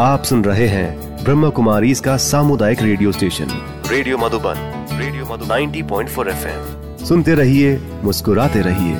आप सुन रहे हैं ब्रह्म कुमारी इसका सामुदायिक radio station. Radio Madhuban radio Madhuban. 90.4 FM. सुनते रहिए मुस्कुराते रहिए।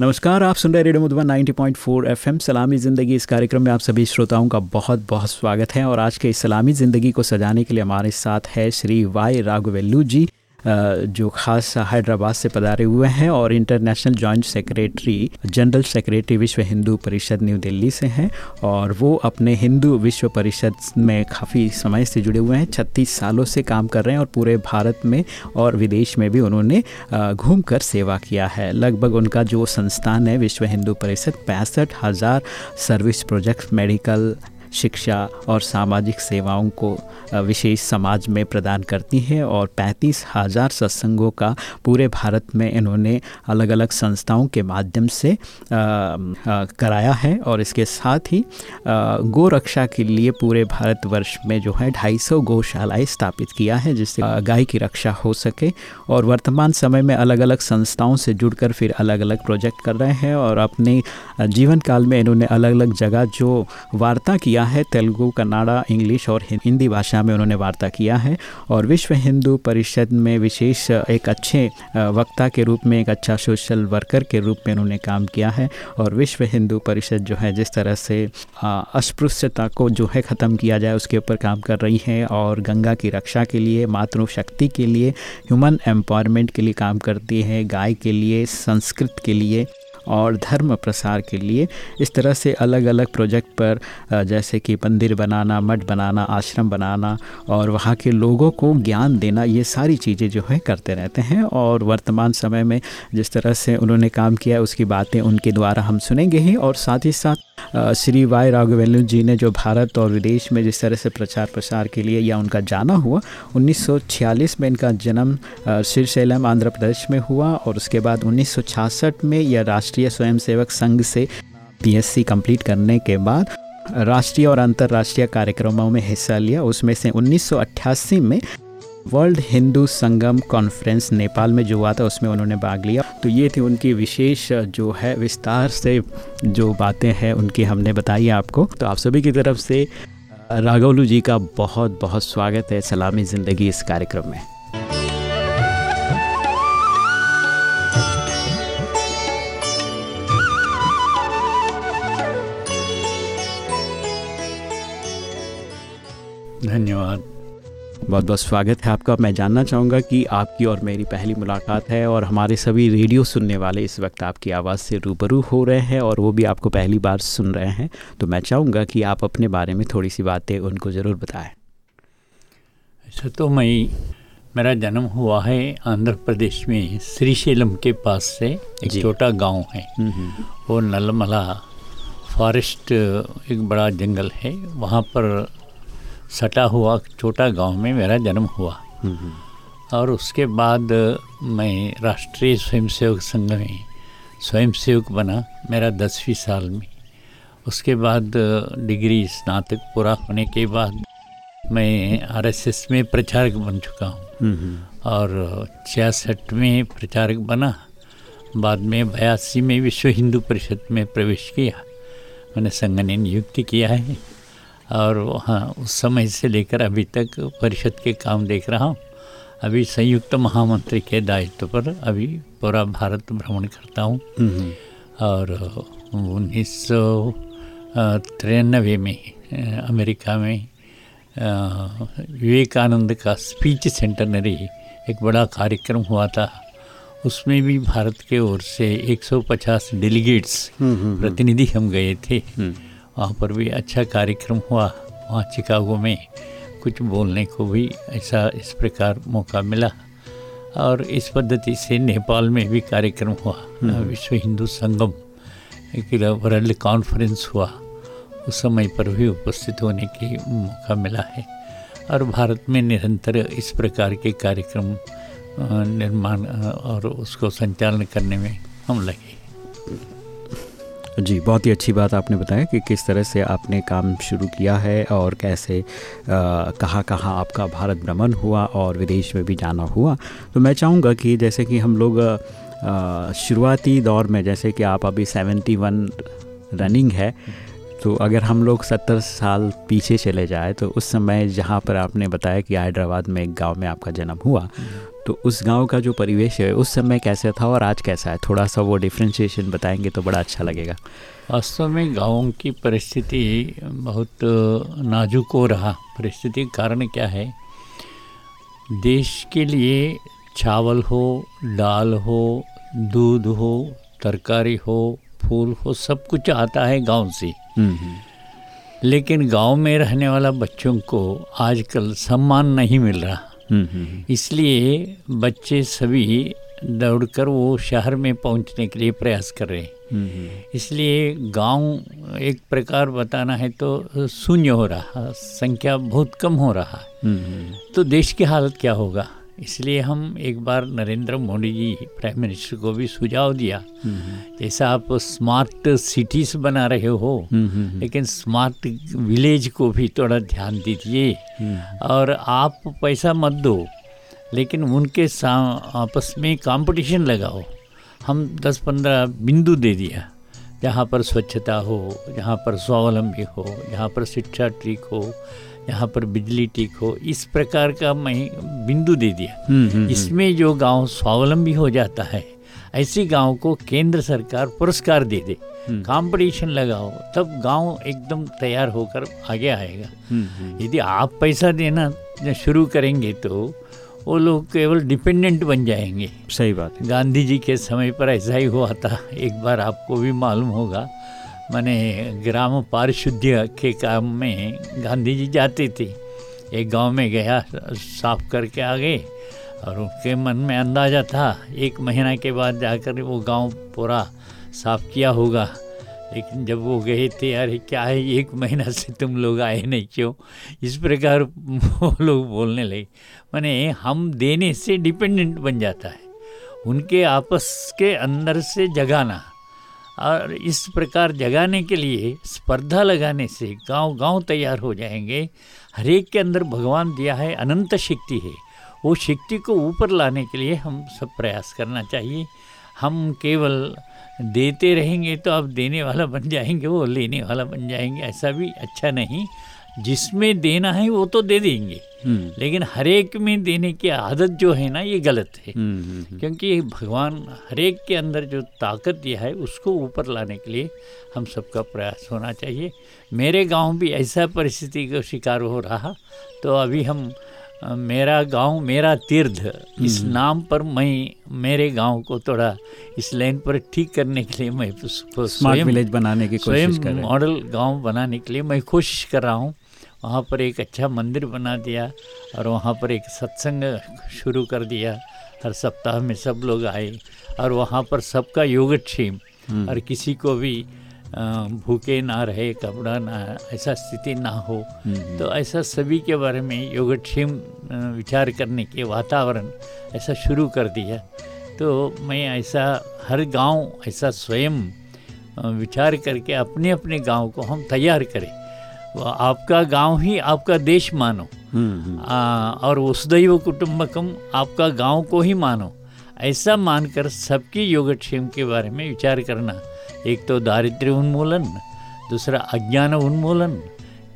नमस्कार आप सुन रहे रेडियो मधुबन 90.4 एफएम। सलामी ज़िंदगी इस कार्यक्रम में आप सभी श्रोताओं का बहुत बहुत स्वागत है और आज के इस सलामी ज़िंदगी को सजाने के लिए हमारे साथ है श्री वाई राघवेल्लू जी जो ख़ास हैदराबाद से पधारे हुए हैं और international joint secretary, general secretary Vishva Hindu Parishad new Delhi से हैं और वो अपने हिंदू विश्व परिषद में काफ़ी समय से जुड़े हुए हैं, छत्तीस सालों से काम कर रहे हैं और पूरे भारत में और विदेश में भी उन्होंने घूम कर सेवा किया है। लगभग उनका जो संस्थान है विश्व हिंदू परिषद, पैंसठ हज़ार सर्विस प्रोजेक्ट मेडिकल शिक्षा और सामाजिक सेवाओं को विशेष समाज में प्रदान करती हैं और पैंतीस हज़ार सत्संगों का पूरे भारत में इन्होंने अलग अलग संस्थाओं के माध्यम से कराया है और इसके साथ ही गो रक्षा के लिए पूरे भारतवर्ष में जो है ढाई सौ गौशालाएँ स्थापित किया है जिससे गाय की रक्षा हो सके और वर्तमान समय में अलग अलग संस्थाओं से जुड़कर फिर अलग अलग प्रोजेक्ट कर रहे हैं और अपने जीवन काल में इन्होंने अलग अलग जगह जो वार्ता किया है, तेलुगु, कन्नाडा, इंग्लिश और हिंदी भाषा में उन्होंने वार्ता किया है और विश्व हिंदू परिषद में विशेष एक अच्छे वक्ता के रूप में, एक अच्छा सोशल वर्कर के रूप में उन्होंने काम किया है और विश्व हिंदू परिषद जो है, जिस तरह से अस्पृश्यता को जो है ख़त्म किया जाए, उसके ऊपर काम कर रही है और गंगा की रक्षा के लिए, मातृशक्ति के लिए, ह्यूमन एम्पावरमेंट के लिए काम करती है, गाय के लिए, संस्कृत के लिए। और धर्म प्रसार के लिए इस तरह से अलग अलग प्रोजेक्ट पर जैसे कि मंदिर बनाना, मठ बनाना, आश्रम बनाना और वहाँ के लोगों को ज्ञान देना, ये सारी चीज़ें जो है करते रहते हैं और वर्तमान समय में जिस तरह से उन्होंने काम किया उसकी बातें उनके द्वारा हम सुनेंगे ही और साथ ही साथ श्री वाई राघवेलु जी ने जो भारत और विदेश में जिस तरह से प्रचार प्रसार के लिए या उनका जाना हुआ 1946 में इनका जन्म श्रीशैलम आंध्र प्रदेश में हुआ और उसके बाद 1966 में यह राष्ट्रीय स्वयंसेवक संघ से पीएससी कंप्लीट करने के बाद राष्ट्रीय और अंतर्राष्ट्रीय कार्यक्रमों में हिस्सा लिया। उसमें से उन्नीस सौ अठासी में वर्ल्ड हिंदू संगम कॉन्फ्रेंस नेपाल में जो हुआ था, उसमें उन्होंने भाग लिया। तो ये थी उनकी विशेष जो है, विस्तार से जो बातें हैं, उनकी हमने बताई आपको। तो आप सभी की तरफ़ से, राघवलू जी का बहुत बहुत स्वागत है। सलामी ज़िंदगी इस कार्यक्रम में। धन्यवाद। बहुत बहुत स्वागत है आपका। मैं जानना चाहूँगा कि आपकी और मेरी पहली मुलाकात है और हमारे सभी रेडियो सुनने वाले इस वक्त आपकी आवाज़ से रूबरू हो रहे हैं और वो भी आपको पहली बार सुन रहे हैं। तो मैं चाहूँगा कि आप अपने बारे में थोड़ी सी बातें उनको ज़रूर बताएँ। ऐसा तो मैं मेरा जन्म हुआ है आंध्र प्रदेश में श्रीशैलम के पास से एक छोटा गाँव है। हम्म, हम्म। वो नलमला फॉरेस्ट एक बड़ा जंगल है। वहाँ पर सटा हुआ छोटा गाँव में मेरा जन्म हुआ। और उसके बाद मैं राष्ट्रीय स्वयंसेवक संघ में स्वयंसेवक बना मेरा दसवीं साल में। उसके बाद डिग्री स्नातक पूरा होने के बाद मैं आरएसएस में प्रचारक बन चुका हूँ। और छियासठ में प्रचारक बना बाद में बयासी में विश्व हिंदू परिषद में प्रवेश किया। मैंने संघ ने नियुक्ति किया है। और हाँ उस समय से लेकर अभी तक परिषद के काम देख रहा हूँ। अभी संयुक्त महामंत्री के दायित्व पर अभी पूरा भारत भ्रमण करता हूँ। और उन्नीस सौ तिरानवे में अमेरिका में विवेकानंद का स्पीच सेंटनरी एक बड़ा कार्यक्रम हुआ था। उसमें भी भारत के ओर से 150 डेलीगेट्स प्रतिनिधि हम गए थे। वहाँ पर भी अच्छा कार्यक्रम हुआ वहाँ चिकागो में। कुछ बोलने को भी ऐसा इस प्रकार मौका मिला। और इस पद्धति से नेपाल में भी कार्यक्रम हुआ। हम्म। विश्व हिंदू संगम एक वर्ल्ड कॉन्फ्रेंस हुआ। उस समय पर भी उपस्थित होने की मौका मिला है। और भारत में निरंतर इस प्रकार के कार्यक्रम निर्माण और उसको संचालन करने में हम लगे जी, बहुत ही अच्छी बात आपने बताया कि किस तरह से आपने काम शुरू किया है और कैसे कहाँ कहाँ आपका भारत भ्रमण हुआ और विदेश में भी जाना हुआ। तो मैं चाहूँगा कि जैसे कि हम लोग शुरुआती दौर में जैसे कि आप अभी सेवेंटी वन रनिंग है तो अगर हम लोग सत्तर साल पीछे चले जाए तो उस समय जहाँ पर आपने बताया कि हैदराबाद में एक गाँव में आपका जन्म हुआ तो उस गाँव का जो परिवेश है उस समय कैसा था और आज कैसा है? थोड़ा सा वो डिफ्रेंशिएशन बताएँगे तो बड़ा अच्छा लगेगा। वास्तव में गाँव की परिस्थिति बहुत नाजुक हो रहा। परिस्थिति कारण क्या है? देश के लिए चावल हो दाल हो दूध हो तरकारी हो फूल हो सब कुछ आता है गाँव से। हम्म, हम्म। लेकिन गाँव में रहने वाला बच्चों को आजकल सम्मान नहीं मिल रहा। इसलिए बच्चे सभी दौड़कर वो शहर में पहुँचने के लिए प्रयास कर रहे हैं। इसलिए गाँव एक प्रकार बताना है तो शून्य हो रहा संख्या बहुत कम हो रहा। तो देश की हालत क्या होगा? इसलिए हम एक बार नरेंद्र मोदी जी प्राइम मिनिस्टर को भी सुझाव दिया जैसा आप स्मार्ट सिटीज़ बना रहे हो लेकिन स्मार्ट विलेज को भी थोड़ा ध्यान दीजिए। और आप पैसा मत दो लेकिन उनके आपस में कंपटीशन लगाओ। हम 10-15 बिंदु दे दिया। जहाँ पर स्वच्छता हो जहाँ पर स्वावलंबी हो जहाँ पर शिक्षा ठीक हो यहाँ पर बिजली ठीक हो इस प्रकार का मैं बिंदु दे दिया। हम्म, हम्म, हम्म। इसमें जो गाँव स्वावलंबी हो जाता है ऐसी गाँव को केंद्र सरकार पुरस्कार दे दे। कंपटीशन लगाओ तब गाँव एकदम तैयार होकर आगे आएगा। यदि आप पैसा देना शुरू करेंगे तो वो लोग केवल डिपेंडेंट बन जाएँगे। सही बात है। गांधी जी के समय पर ऐसा ही हुआ था एक बार आपको भी मालूम होगा मैंने ग्राम पारिशुद्ध के काम में गांधी जी जाते थे। एक गाँव में गया, साफ़ करके आ गए और उनके मन में अंदाज़ा था, एक महीना के बाद जाकर वो गाँव पूरा साफ़ किया होगा। लेकिन जब वो गए थे, अरे, क्या है? एक महीना से तुम लोग आए नहीं, क्यों? इस प्रकार वो लोग बोलने लगे। मैंने, हम देने से डिपेंडेंट बन जाता है। उनके आपस के अंदर से जगाना और इस प्रकार जगाने के लिए स्पर्धा लगाने से गाँव गाँव तैयार हो जाएँगे। हरेक के अंदर भगवान दिया है, अनंत शक्ति है। वो शक्ति को ऊपर लाने के लिए हम सब प्रयास करना चाहिए। हम केवल देते रहेंगे तो आप देने वाला बन जाएँगे, वो लेने वाला बन जाएँगे, ऐसा भी अच्छा नहीं। जिसमें देना है वो तो दे देंगे। हम्म। लेकिन हरेक में देने की आदत जो है ना ये गलत है। हम्म, हम्म, क्योंकि भगवान हरेक के अंदर जो ताकत दिया है उसको ऊपर लाने के लिए हम सबका प्रयास होना चाहिए। मेरे गाँव भी ऐसा परिस्थिति का शिकार हो रहा तो अभी हम मेरा गाँव मेरा तीर्थ इस नाम पर मैं मेरे गाँव को थोड़ा इस लाइन पर ठीक करने के लिए मैं स्मार्ट विलेज बनाने की कोशिश कर मॉडल गाँव बनाने के लिए मैं कोशिश कर रहा हूँ। वहाँ पर एक अच्छा मंदिर बना दिया और वहाँ पर एक सत्संग शुरू कर दिया। हर सप्ताह में सब लोग आए और वहाँ पर सबका योगक्षेम। हम्म। और किसी को भी भूखे ना रहे कपड़ा ना ऐसा स्थिति ना हो। हम्म। तो ऐसा सभी के बारे में योगक्षेम विचार करने के वातावरण ऐसा शुरू कर दिया। तो मैं ऐसा हर गाँव ऐसा स्वयं विचार करके अपने अपने गाँव को हम तैयार करें। आपका गाँव ही आपका देश मानो। हम्म, हम्म। आ, और वसुदैव कुटुंबकम आपका गाँव को ही मानो। ऐसा मानकर सबकी योगक्षेम के बारे में विचार करना। एक तो दारिद्र्य उन्मूलन दूसरा अज्ञान उन्मूलन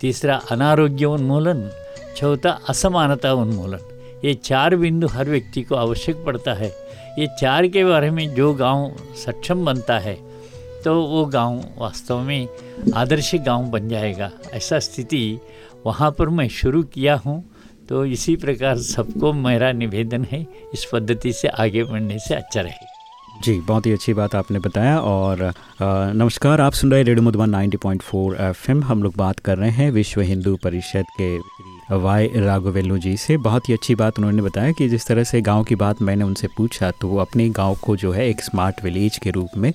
तीसरा अनारोग्य उन्मूलन चौथा असमानता उन्मूलन। ये चार बिंदु हर व्यक्ति को आवश्यक पड़ता है। ये चार के बारे में जो गाँव सक्षम बनता है तो वो गाँव वास्तव में आदर्श गाँव बन जाएगा। ऐसा स्थिति वहाँ पर मैं शुरू किया हूँ। तो इसी प्रकार सबको मेरा निवेदन है इस पद्धति से आगे बढ़ने से अच्छा रहे। जी बहुत ही अच्छी बात आपने बताया और आ, नमस्कार आप सुन रहे रेडियो मधुबन 90.4 एफएम। हम लोग बात कर रहे हैं विश्व हिंदू परिषद के वाई राघवेलू जी से। बहुत ही अच्छी बात उन्होंने बताया कि जिस तरह से गाँव की बात मैंने उनसे पूछा तो वो अपने गाँव को जो है एक स्मार्ट विलेज के रूप में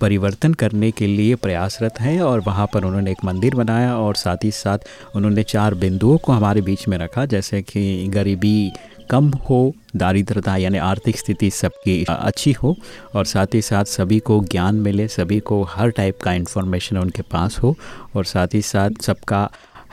परिवर्तन करने के लिए प्रयासरत हैं और वहाँ पर उन्होंने एक मंदिर बनाया और साथ ही साथ उन्होंने चार बिंदुओं को हमारे बीच में रखा, जैसे कि गरीबी कम हो, दारिद्रता यानी आर्थिक स्थिति सबकी अच्छी हो और साथ ही साथ सभी को ज्ञान मिले, सभी को हर टाइप का इंफॉर्मेशन उनके पास हो और साथ ही साथ सबका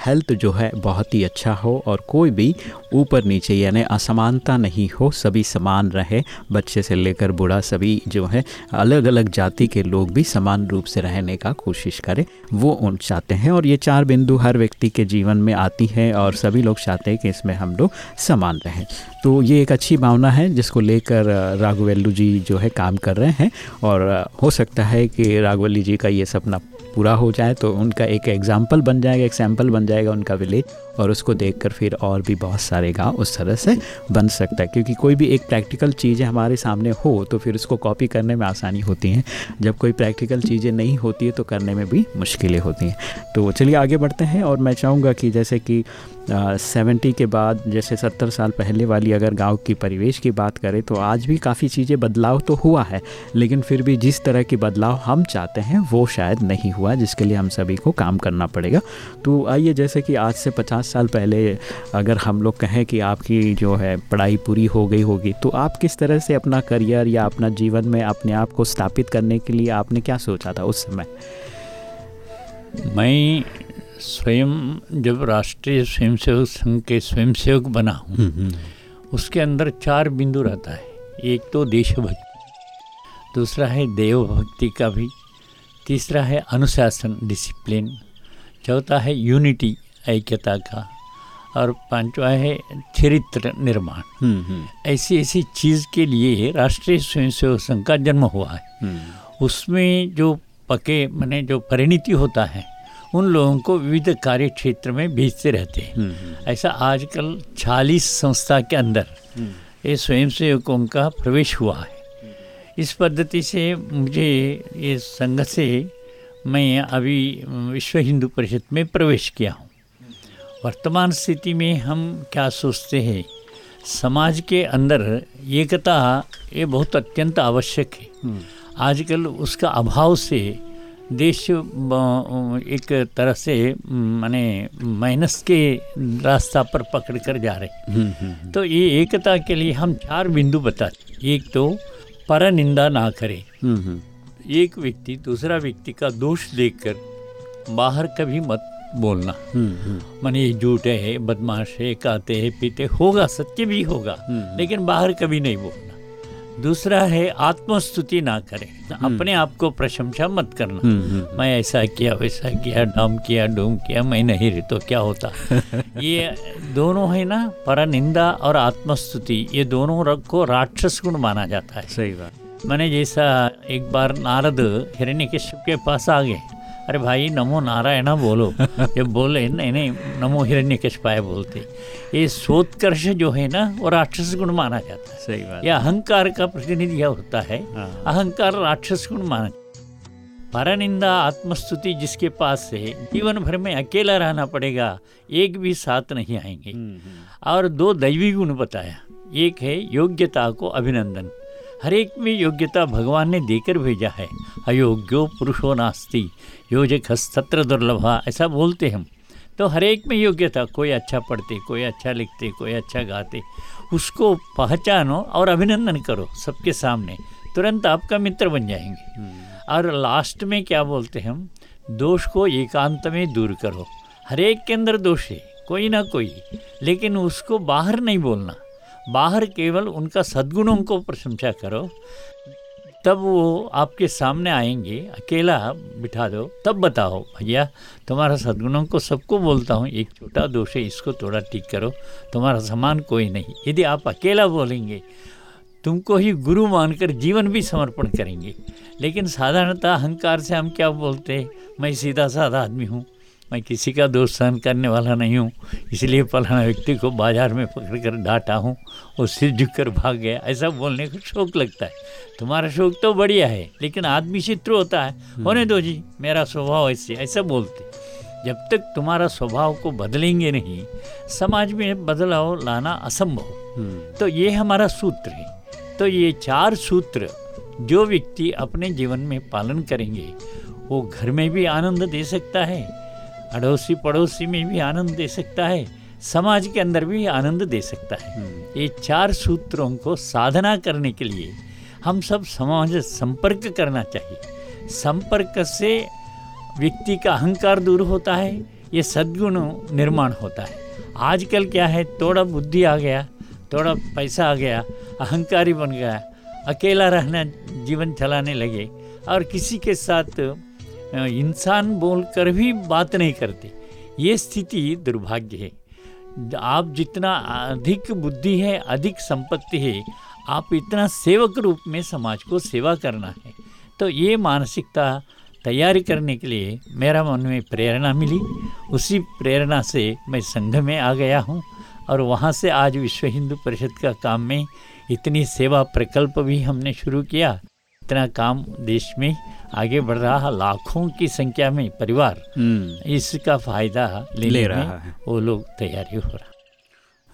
हेल्थ जो है बहुत ही अच्छा हो और कोई भी ऊपर नीचे यानी असमानता नहीं हो, सभी समान रहे, बच्चे से लेकर बूढ़ा सभी जो है अलग अलग जाति के लोग भी समान रूप से रहने का कोशिश करें, वो उन चाहते हैं और ये चार बिंदु हर व्यक्ति के जीवन में आती है और सभी लोग चाहते हैं कि इसमें हम लोग समान रहें। तो ये एक अच्छी भावना है जिसको लेकर राघवेल्लू जी जो है काम कर रहे हैं और हो सकता है कि राघवल्ली जी का ये सपना पूरा हो जाए तो उनका एक एग्ज़ाम्पल बन जाएगा, एक सैंपल बन जाएगा उनका विलेज और उसको देखकर फिर और भी बहुत सारे गाँव उस तरह से बन सकता है। क्योंकि कोई भी एक प्रैक्टिकल चीज़ें हमारे सामने हो तो फिर उसको कॉपी करने में आसानी होती हैं। जब कोई प्रैक्टिकल चीज़ें नहीं होती है तो करने में भी मुश्किलें होती हैं। तो चलिए आगे बढ़ते हैं और मैं चाहूँगा कि जैसे कि सेवेंटी के बाद, जैसे सत्तर साल पहले वाली अगर गाँव की परिवेश की बात करें तो आज भी काफ़ी चीज़ें बदलाव तो हुआ है। लेकिन फिर भी जिस तरह की बदलाव हम चाहते हैं, वो शायद नहीं हुआ, जिसके लिए हम सभी को काम करना पड़ेगा। तो आइए, जैसे कि आज से पचास साल पहले अगर हम लोग कहें कि आपकी जो है पढ़ाई पूरी हो गई होगी तो आप किस तरह से अपना करियर या अपना जीवन में अपने आप को स्थापित करने के लिए आपने क्या सोचा था उस समय मैं स्वयं जब राष्ट्रीय स्वयंसेवक संघ के स्वयंसेवक बना हूँ हम्म, हम्म। उसके अंदर चार बिंदु रहता है एक तो देशभक्ति दूसरा है देवभक्ति का भी तीसरा है अनुशासन डिसिप्लिन चौथा है यूनिटी ऐक्यता का और पांचवा है चरित्र निर्माण। हम्म, ऐसी ऐसी चीज़ के लिए राष्ट्रीय स्वयंसेवक संघ का जन्म हुआ है। उसमें जो पके मैंने जो परिणति होता है उन लोगों को विविध कार्य क्षेत्र में भेजते रहते हैं। हम्म, हम्म। ऐसा आजकल चालीस संस्था के अंदर हम्म। ये स्वयं सेवकों का प्रवेश हुआ है। इस पद्धति से मुझे ये संघ से मैं अभी विश्व हिंदू परिषद में प्रवेश किया हूँ। वर्तमान स्थिति में हम क्या सोचते हैं? समाज के अंदर एकता ये बहुत अत्यंत आवश्यक है। आजकल उसका अभाव से देश एक तरह से माने माइनस के रास्ता पर पकड़ कर जा रहे हम्म, हम्म, हम्म। तो ये एकता के लिए हम चार बिंदु बताते एक तो पर निंदा ना करे। एक व्यक्ति दूसरा व्यक्ति का दोष देखकर बाहर कभी मत बोलना। माने ये झूठ है बदमाश है कहते हैं पीते होगा सत्य भी होगा लेकिन बाहर कभी नहीं बोलना। दूसरा है आत्मस्तुति ना करें। अपने आप को प्रशंसा मत करना। मैं ऐसा किया वैसा किया डाम किया डूम किया मैं नहीं रही तो क्या होता? ये दोनों है ना पर निंदा और आत्मस्तुति ये दोनों रग को राक्षस गुण माना जाता है। सही बात। मैंने जैसा एक बार नारद हिरण्य के पास आ गए अरे भाई नमो नारायण बोलो। ये बोले नहीं नहीं नमो हिरण्य कशपाय बोलते। ये सोत्कर्ष जो है ना वो राक्षस गुण माना जाता है। सही बात। ये अहंकार का प्रतिनिधि होता है हाँ। अहंकार राक्षस गुण माना परनिंदा आत्मस्तुति जिसके पास है जीवन भर में अकेला रहना पड़ेगा एक भी साथ नहीं आएँगे। हम्म, हम्म। और दो दैवी गुण बताया। एक है योग्यता को अभिनंदन हर एक में योग्यता भगवान ने देकर भेजा है। अयोग्यो पुरुषो नास्ति योजक हस्तत्र दुर्लभा ऐसा बोलते हम। तो हर एक में योग्यता कोई अच्छा पढ़ते कोई अच्छा लिखते कोई अच्छा गाते उसको पहचानो और अभिनंदन करो सबके सामने। तुरंत आपका मित्र बन जाएँगे। हम्म। और लास्ट में क्या बोलते हम? दोष को एकांत में दूर करो। हर एक के अंदर दोष है कोई ना कोई। लेकिन उसको बाहर नहीं बोलना। बाहर केवल उनका सद्गुणों को प्रशंसा करो। तब वो आपके सामने आएँगे, अकेला बिठा दो। तब बताओ, भैया, तुम्हारा सद्गुणों को सबको बोलता हूँ, एक छोटा दोष है, इसको थोड़ा ठीक करो। तुम्हारा समान कोई नहीं। यदि आप अकेला बोलेंगे, तुमको ही गुरु मानकर जीवन भी समर्पण करेंगे। लेकिन साधारणतः अहंकार से हम क्या बोलते हैं? मैं सीधा साधा आदमी हूँ। मैं किसी का दोष सहन करने वाला नहीं हूँ इसलिए फलाना व्यक्ति को बाज़ार में पकड़ कर डांटा हूँ और सिर झुक कर भाग गया। ऐसा बोलने को शौक लगता है। तुम्हारा शौक तो बढ़िया है लेकिन आदमी शत्रु होता है। हम्म। होने दो जी मेरा स्वभाव ऐसे ऐसा बोलते। जब तक तुम्हारा स्वभाव को बदलेंगे नहीं समाज में बदलाव लाना असंभव। हम्म। तो ये हमारा सूत्र है। तो ये चार सूत्र जो व्यक्ति अपने जीवन में पालन करेंगे वो घर में भी आनंद दे सकता है अड़ोसी पड़ोसी में भी आनंद दे सकता है समाज के अंदर भी आनंद दे सकता है। हम्म। ये चार सूत्रों को साधना करने के लिए हम सब समाज संपर्क करना चाहिए। संपर्क से व्यक्ति का अहंकार दूर होता है ये सद्गुण निर्माण होता है। आजकल क्या है थोड़ा बुद्धि आ गया थोड़ा पैसा आ गया अहंकारी बन गया अकेला रहना जीवन चलाने लगे और किसी के साथ इंसान बोलकर भी बात नहीं करते। ये स्थिति दुर्भाग्य है। आप जितना अधिक बुद्धि है, अधिक संपत्ति है, आप इतना सेवक रूप में समाज को सेवा करना है। तो ये मानसिकता तैयारी करने के लिए मेरा मन में प्रेरणा मिली। उसी प्रेरणा से मैं संघ में आ गया हूँ और वहाँ से आज विश्व हिंदू परिषद का काम में इतनी सेवा प्रकल्प भी हमने शुरू किया। इतना काम देश में आगे बढ़ रहा लाखों की संख्या में परिवार हम्म। इसका फ़ायदा ले ले रहा है वो लोग तैयारी हो रहा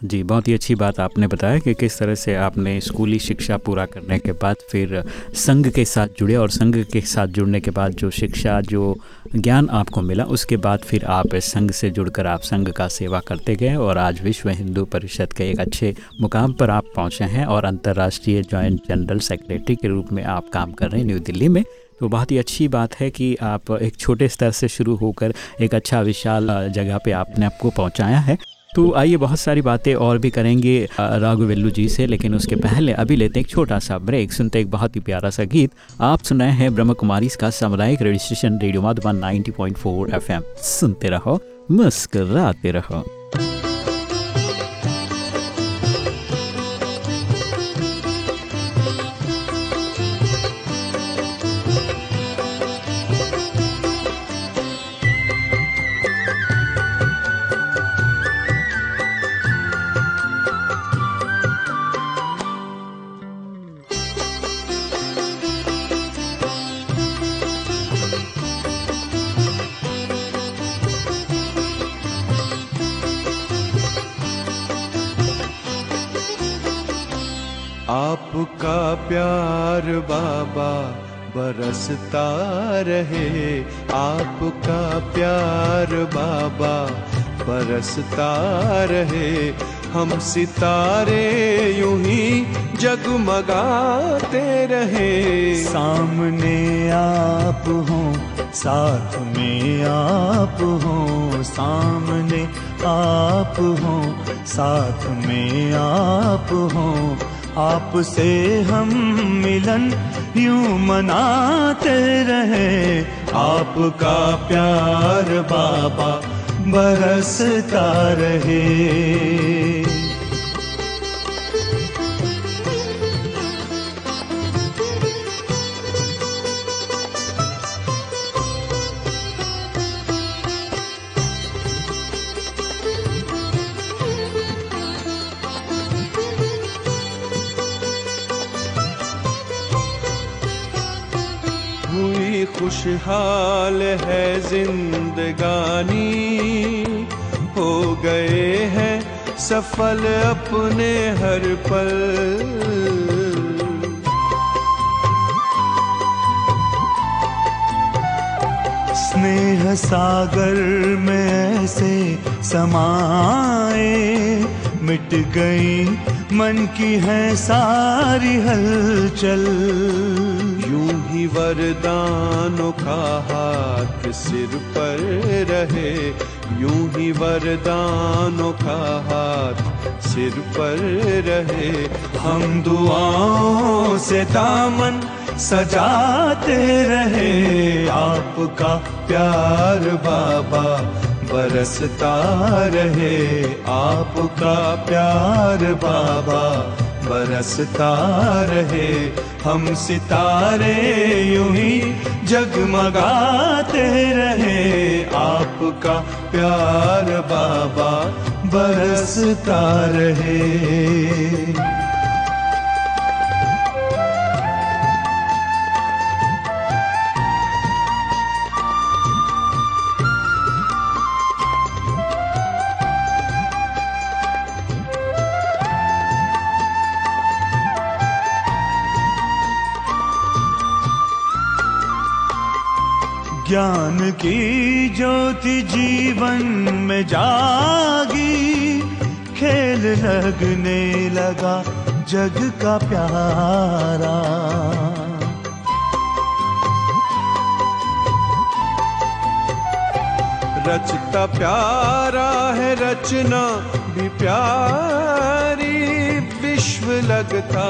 जी, बहुत ही अच्छी बात आपने बताया कि किस तरह से आपने स्कूली शिक्षा पूरा करने के बाद फिर संघ के साथ जुड़े और संघ के साथ जुड़ने के बाद जो शिक्षा, जो ज्ञान आपको मिला, उसके बाद फिर आप संघ से जुड़कर आप संघ का सेवा करते गए और आज विश्व हिंदू परिषद के एक अच्छे मुकाम पर आप पहुँचे हैं और अंतर्राष्ट्रीय जॉइंट जनरल सेक्रेटरी के रूप में आप काम कर रहे हैं न्यू दिल्ली में। तो बहुत ही अच्छी बात है कि आप एक छोटे स्तर से शुरू होकर एक अच्छा विशाल जगह पे आपने आपको पहुँचाया है। तो आइए बहुत सारी बातें और भी करेंगे राघवेल्लू जी से, लेकिन उसके पहले अभी लेते एक छोटा सा ब्रेक। सुनते एक बहुत ही प्यारा सा गीत। आप सुन रहे हैं ब्रह्म कुमारी का सामुदायिक radio station, radio Madhuban 90.4 FM. सुनते रहो, मुस्कराते रहो। रहे आपका प्यार बाबा, बरसता रहे। हम सितारे यूँ ही जगमगाते रहे। सामने आप हो, साथ में आप हो, सामने आप हो, साथ में आप हो। आपसे हम मिलन यूँ मनाते रहे। आपका प्यार बाबा बरसता रहे। खुशहाल है जिंदगानी। हो गए हैं सफल अपने हर पल। स्नेह सागर में ऐसे समाए मिट गई, मन की है सारी हलचल। वरदानों का हाथ सिर पर रहे, यूँ ही वरदानों का हाथ सिर पर रहे। हम दुआओं से दामन सजाते रहे, आपका प्यार बाबा बरसता रहे, आपका प्यार बाबा बरसता रहे हम सितारे यूँ ही जगमगाते रहे। आपका प्यार बाबा बरसता रहे। ज्ञान की ज्योति जीवन में जागी। खेल लगने लगा जग का प्यारा। रचता प्यारा है रचना भी प्यारी। विश्व लगता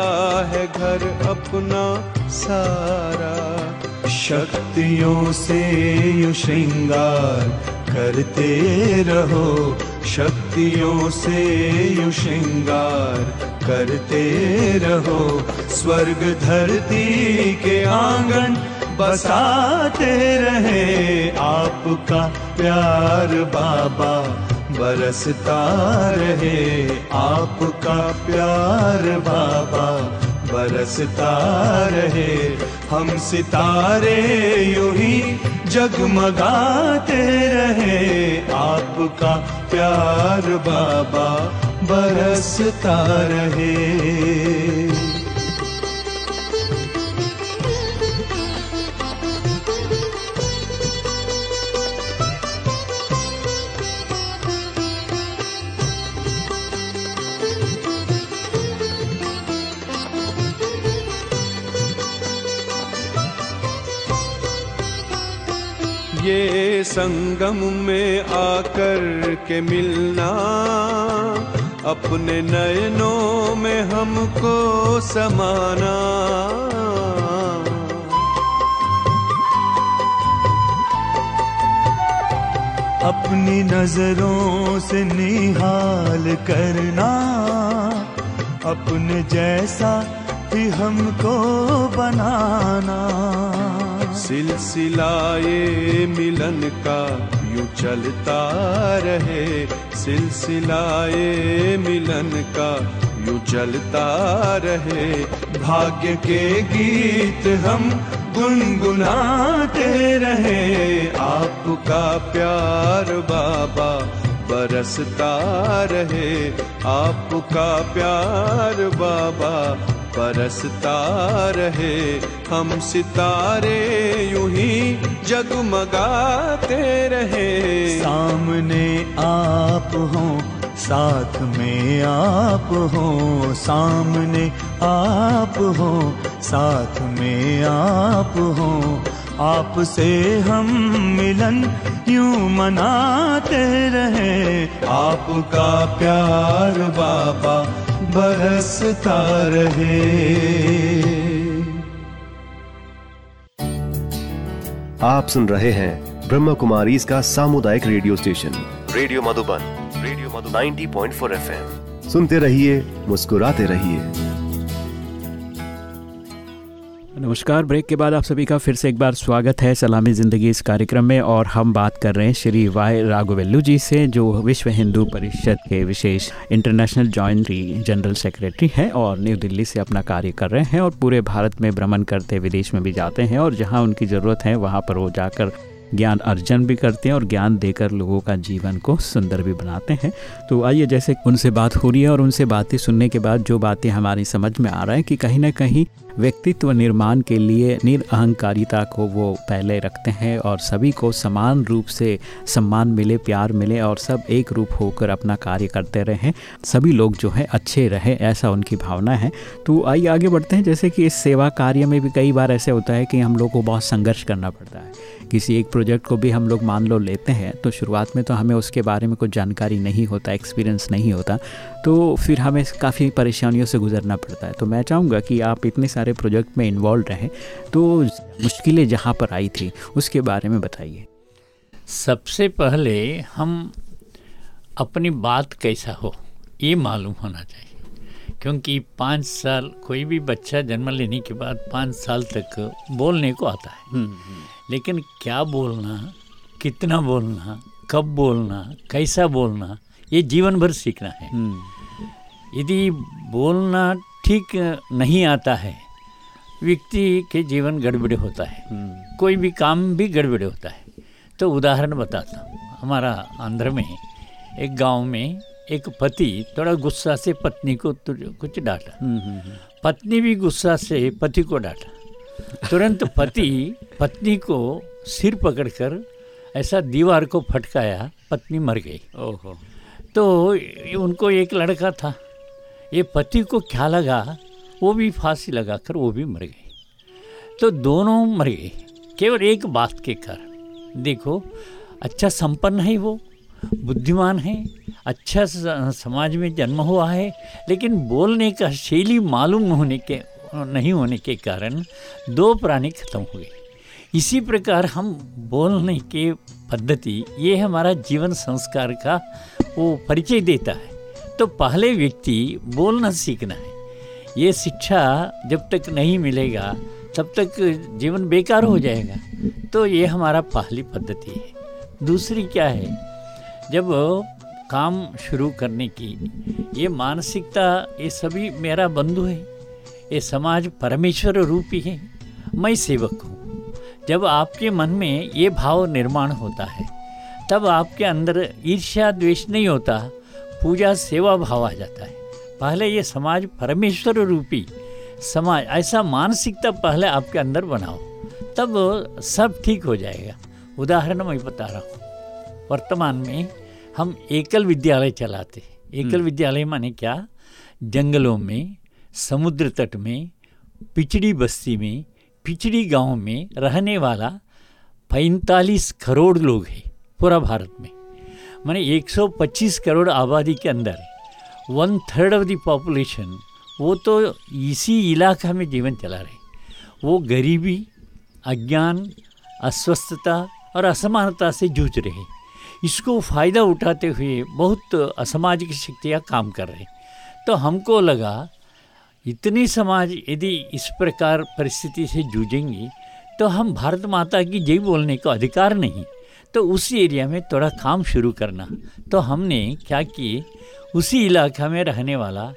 है घर अपना सारा। शक्तियों से यु श्रृंगार करते रहो। शक्तियों से यु श्रृंगार करते रहो। स्वर्ग धरती के आँगन बसाते रहे। आपका प्यार बाबा बरसता रहे। आपका प्यार बाबा बरसता रहे। हम सितारे यूँ ही जगमगाते रहे। आपका प्यार बाबा बरसता रहे। संगम में आकर के मिलना। अपने नयनों में हमको समाना। अपनी नज़रों से निहाल करना। अपने जैसा ही हमको बनाना। सिलसिलाए मिलन का यू चलता रहे। सिलसिलाए मिलन का यू चलता रहे। भाग्य के गीत हम गुनगुनाते रहे। आपका प्यार बाबा बरसता रहे। आपका प्यार बाबा बरसता रहे, हम सितारे यूँ ही जगमगाते रहे। सामने आप हो, साथ में आप हो, सामने आप हो, साथ में आप हो। आपसे हम मिलन यूँ मनाते रहे? आपका प्यार बाबा बरसता रहे। आप सुन रहे हैं ब्रह्म कुमारी इसका सामुदायिक radio station. Radio Madhuban radio Madhuban. 90.4 FM. सुनते रहिए, मुस्कुराते रहिए। नमस्कार। ब्रेक के बाद आप सभी का फिर से एक बार स्वागत है सलामी ज़िंदगी इस कार्यक्रम में और हम बात कर रहे हैं श्री वाई राघवेल्लू जी से, जो विश्व हिंदू परिषद के विशेष इंटरनेशनल जॉइंट्री जनरल सेक्रेटरी हैं और न्यू दिल्ली से अपना कार्य कर रहे हैं और पूरे भारत में भ्रमण करते विदेश में भी जाते हैं और जहाँ उनकी ज़रूरत है वहाँ पर वो जाकर ज्ञान अर्जन भी करते हैं और ज्ञान देकर लोगों का जीवन को सुंदर भी बनाते हैं। तो आइए जैसे उनसे बात हो रही है और उनसे बातें सुनने के बाद जो बातें हमारी समझ में आ रहा है कि कहीं ना कहीं व्यक्तित्व निर्माण के लिए निरअहंकारिता को वो पहले रखते हैं और सभी को समान रूप से सम्मान मिले, प्यार मिले और सब एक रूप होकर अपना कार्य करते रहें। सभी लोग जो है अच्छे रहे, ऐसा उनकी भावना है। तो आइए आगे बढ़ते हैं। जैसे कि इस सेवा कार्य में भी कई बार ऐसे होता है कि हम लोग को बहुत संघर्ष करना पड़ता है। किसी एक प्रोजेक्ट को भी हम लोग मान लो लेते हैं तो शुरुआत में तो हमें उसके बारे में कुछ जानकारी नहीं होता एक्सपीरियंस नहीं होता तो फिर हमें काफ़ी परेशानियों से गुजरना पड़ता है। तो मैं चाहूँगा कि आप इतने सारे प्रोजेक्ट में इन्वॉल्व रहें तो मुश्किलें जहाँ पर आई थी उसके बारे में बताइए। सबसे पहले हम अपनी बात कैसा हो ये मालूम होना चाहिए क्योंकि पाँच साल कोई भी बच्चा जन्म लेने के बाद पाँच साल तक बोलने को आता है। लेकिन क्या बोलना कितना बोलना कब बोलना कैसा बोलना ये जीवन भर सीखना है। यदि बोलना ठीक नहीं आता है व्यक्ति के जीवन गड़बड़े होता है। कोई भी काम भी गड़बड़े होता है। तो उदाहरण बताता हूँ। हमारा आंध्र में एक गाँव में एक पति थोड़ा गुस्सा से पत्नी को कुछ डांटा। पत्नी भी गुस्सा से पति को डांटा। तुरंत पति पत्नी को सिर पकड़कर ऐसा दीवार को फटकाया पत्नी मर गई। ओहो। तो उनको एक लड़का था। ये पति को क्या लगा? वो भी फांसी लगाकर वो भी मर गई। तो दोनों मर गए केवल एक बात के कारण। देखो अच्छा संपन्न है वो बुद्धिमान है अच्छा समाज में जन्म हुआ है लेकिन बोलने का शैली मालूम होने के नहीं होने के कारण दो प्राणी खत्म हुए इसी प्रकार हम बोलने के पद्धति, ये हमारा जीवन संस्कार का वो परिचय देता है। तो पहले व्यक्ति बोलना सीखना है। ये शिक्षा जब तक नहीं मिलेगा, तब तक जीवन बेकार हो जाएगा। तो ये हमारा पहली पद्धति है। दूसरी क्या है? जब काम शुरू करने की ये मानसिकता, ये सभी मेरा बंधु है। ये समाज परमेश्वर रूपी है मैं सेवक हूँ। जब आपके मन में ये भाव निर्माण होता है तब आपके अंदर ईर्ष्या द्वेष नहीं होता पूजा सेवा भाव आ जाता है। पहले ये समाज परमेश्वर रूपी समाज ऐसा मानसिकता पहले आपके अंदर बनाओ तब सब ठीक हो जाएगा। उदाहरण मैं बता रहा हूँ वर्तमान में हम एकल विद्यालय चलाते एकल हम्म। विद्यालय माने क्या? जंगलों में समुद्र तट में, पिछड़ी बस्ती में, पिछड़ी गाँव में रहने वाला पैंतालीस करोड़ लोग हैं पूरा भारत में। माने 125 करोड़ आबादी के अंदर one third of the population वो तो इसी इलाका में जीवन चला रहे वो गरीबी, अज्ञान, अस्वस्थता और असमानता से जूझ रहे इसको फ़ायदा उठाते हुए बहुत असामाजिक शक्तियाँ काम कर रहे तो हमको लगा इतनी समाज यदि इस प्रकार परिस्थिति से जूझेंगी तो हम भारत माता की जय बोलने का अधिकार नहीं। तो उसी एरिया में थोड़ा काम शुरू करना। तो हमने क्या किए? उसी इलाका में रहने वाला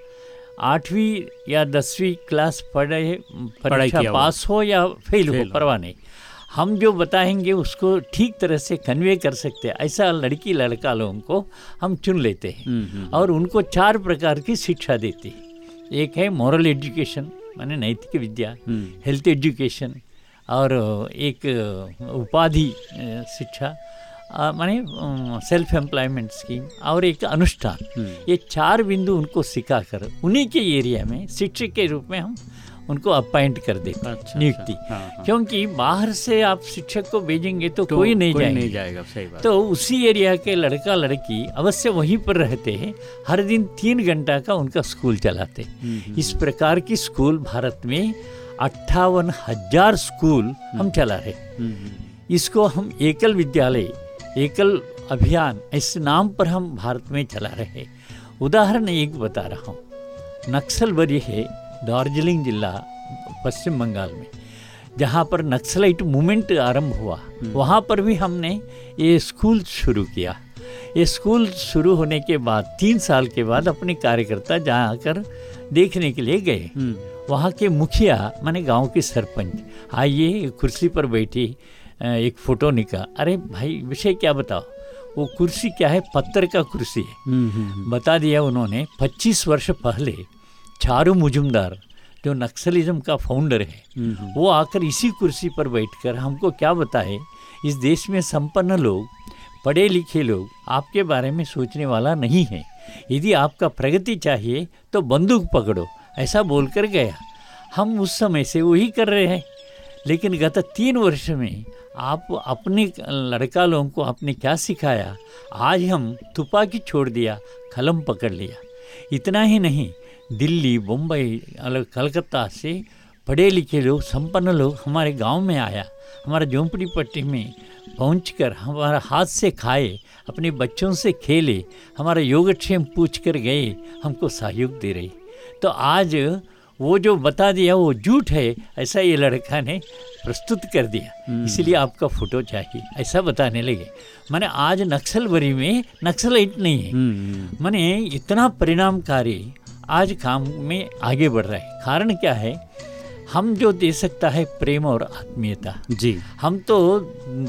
आठवीं या दसवीं क्लास पढ़े परीक्षा पास हो या फेल हो परवाह नहीं। हम जो बताएँगे उसको ठीक तरह से कन्वे कर सकते हैं। ऐसा लड़की लड़का लोगों को हम चुन लेते हैं हम्म, हम्म। और उनको चार प्रकार की शिक्षा देते हैं। एक है मॉरल एजुकेशन माने नैतिक विद्या हेल्थ एजुकेशन और एक उपाधि शिक्षा माने सेल्फ एम्प्लॉयमेंट स्कीम और एक अनुष्ठान हम्म। ये चार बिंदु उनको सिखा कर उन्हीं के एरिया में शिक्षक के रूप में हम उनको अपॉइंट कर देते अच्छा, अच्छा, नियुक्ति। हाँ, हाँ। क्योंकि बाहर से आप शिक्षक को भेजेंगे तो, तो कोई नहीं कोई जाएगा नहीं जाएगा। सही बात। तो उसी एरिया के लड़का लड़की अवश्य वहीं पर रहते हैं हर दिन तीन घंटा का उनका स्कूल चलाते हम्म, हम्म, इस प्रकार की स्कूल भारत में अट्ठावन हज़ार स्कूल हम हम्म। चला रहे इसको हम एकल विद्यालय एकल अभियान इस नाम पर हम भारत में चला रहे उदाहरण एक बता रहा हूँ। नक्सल बरी है दार्जिलिंग जिला पश्चिम बंगाल में जहाँ पर नक्सलाइट मूवमेंट आरंभ हुआ। हम्म। वहाँ पर भी हमने ये स्कूल शुरू किया। ये स्कूल शुरू होने के बाद तीन साल के बाद अपने कार्यकर्ता जहाँ आकर देखने के लिए गए। हम्म। वहाँ के मुखिया माने गाँव के सरपंच आइए कुर्सी पर बैठी एक फ़ोटो निकाल। अरे भाई विषय क्या बताओ? वो कुर्सी क्या है? पत्थर का कुर्सी है। हम्म, बता दिया उन्होंने 25 वर्ष पहले चारू मुजुमदार जो नक्सलिज्म का फाउंडर है हम्म। वो आकर इसी कुर्सी पर बैठकर हमको क्या बताए? इस देश में संपन्न लोग पढ़े लिखे लोग आपके बारे में सोचने वाला नहीं है। यदि आपका प्रगति चाहिए तो बंदूक पकड़ो ऐसा बोलकर गया। हम उस समय से वही कर रहे हैं। लेकिन गत तीन वर्ष में आप अपने लड़का लोगों को आपने क्या सिखाया? आज हम तुपाकी छोड़ दिया कलम पकड़ लिया। इतना ही नहीं दिल्ली मुंबई अलग कलकत्ता से पढ़े लिखे लोग संपन्न लोग हमारे गाँव में आया। हमारा झोंपड़ी पट्टी में पहुँच कर हमारा हाथ से खाए अपने बच्चों से खेले हमारा योगक्षेम पूछ कर गए हमको सहयोग दे रही। तो आज वो जो बता दिया वो झूठ है ऐसा ये लड़का ने प्रस्तुत कर दिया। हम्म। इसलिए आपका फ़ोटो चाहिए ऐसा बताने लगे। मैंने आज नक्सलबरी में नक्सलाइट नहीं है। हम्म। मैंने इतना परिणामकारी आज काम में आगे बढ़ रहा है। कारण क्या है? हम जो दे सकता है प्रेम और आत्मीयता। जी। हम तो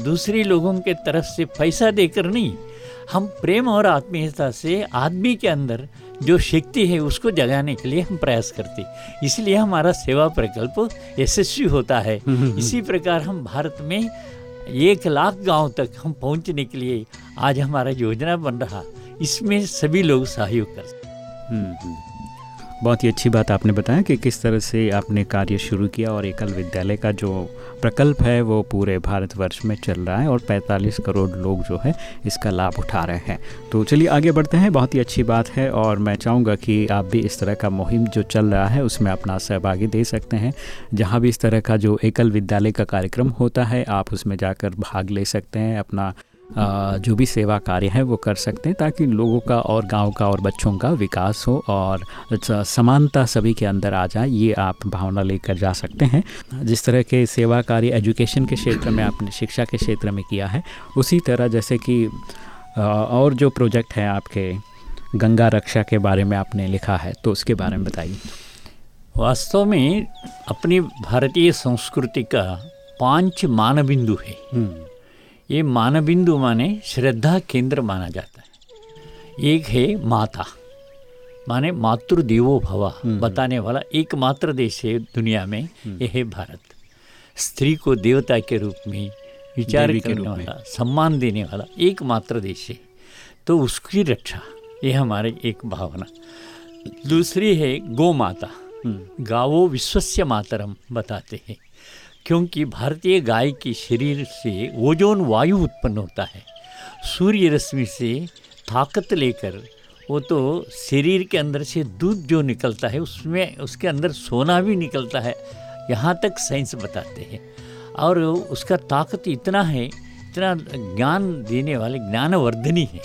दूसरी लोगों के तरफ़ से पैसा देकर नहीं हम प्रेम और आत्मीयता से आदमी के अंदर जो शक्ति है उसको जगाने के लिए हम प्रयास करते इसलिए हमारा सेवा प्रकल्प यशस्वी होता है। इसी प्रकार हम भारत में एक लाख गाँव तक हम पहुँचने के लिए आज हमारा योजना बन रहा। इसमें सभी लोग सहयोग कर सकते बहुत ही अच्छी बात आपने बताया कि किस तरह से आपने कार्य शुरू किया और एकल विद्यालय का जो प्रकल्प है वो पूरे भारतवर्ष में चल रहा है और 45 करोड़ लोग जो है इसका लाभ उठा रहे हैं। तो चलिए आगे बढ़ते हैं, बहुत ही अच्छी बात है और मैं चाहूँगा कि आप भी इस तरह का मुहिम जो चल रहा है उसमें अपना सहभागी दे सकते हैं। जहाँ भी इस तरह का जो एकल विद्यालय का कार्यक्रम होता है, आप उसमें जाकर भाग ले सकते हैं, अपना जो भी सेवा कार्य हैं वो कर सकते हैं ताकि लोगों का और गाँव का और बच्चों का विकास हो और समानता सभी के अंदर आ जाए ये आप भावना लेकर जा सकते हैं। जिस तरह के सेवा कार्य एजुकेशन के क्षेत्र में आपने शिक्षा के क्षेत्र में किया है उसी तरह जैसे कि और जो प्रोजेक्ट है आपके गंगा रक्षा के बारे में आपने लिखा है तो उसके बारे में बताइए। वास्तव में अपनी भारतीय संस्कृति का पाँच मानबिंदु है। हम्म। ये मानबिंदु माने श्रद्धा केंद्र माना जाता है। एक है माता माने मातृदेवो भवा हम्म। बताने वाला एकमात्र देश है दुनिया में हम्म। यह है भारत। स्त्री को देवता के रूप में विचार करने वाला सम्मान देने वाला एकमात्र देश है। तो उसकी रक्षा ये हमारे एक भावना। दूसरी है गौ माता। हम्म। गावो विश्वस्य मातरम बताते हैं। क्योंकि भारतीय गाय के शरीर से ओजोन वायु उत्पन्न होता है। सूर्य रश्मि से ताकत लेकर वो तो शरीर के अंदर से दूध जो निकलता है, उसमें, उसके अंदर सोना भी निकलता है। यहाँ तक साइंस बताते हैं। और उसका ताकत इतना है, इतना ज्ञान देने वाले ज्ञानवर्धनी है।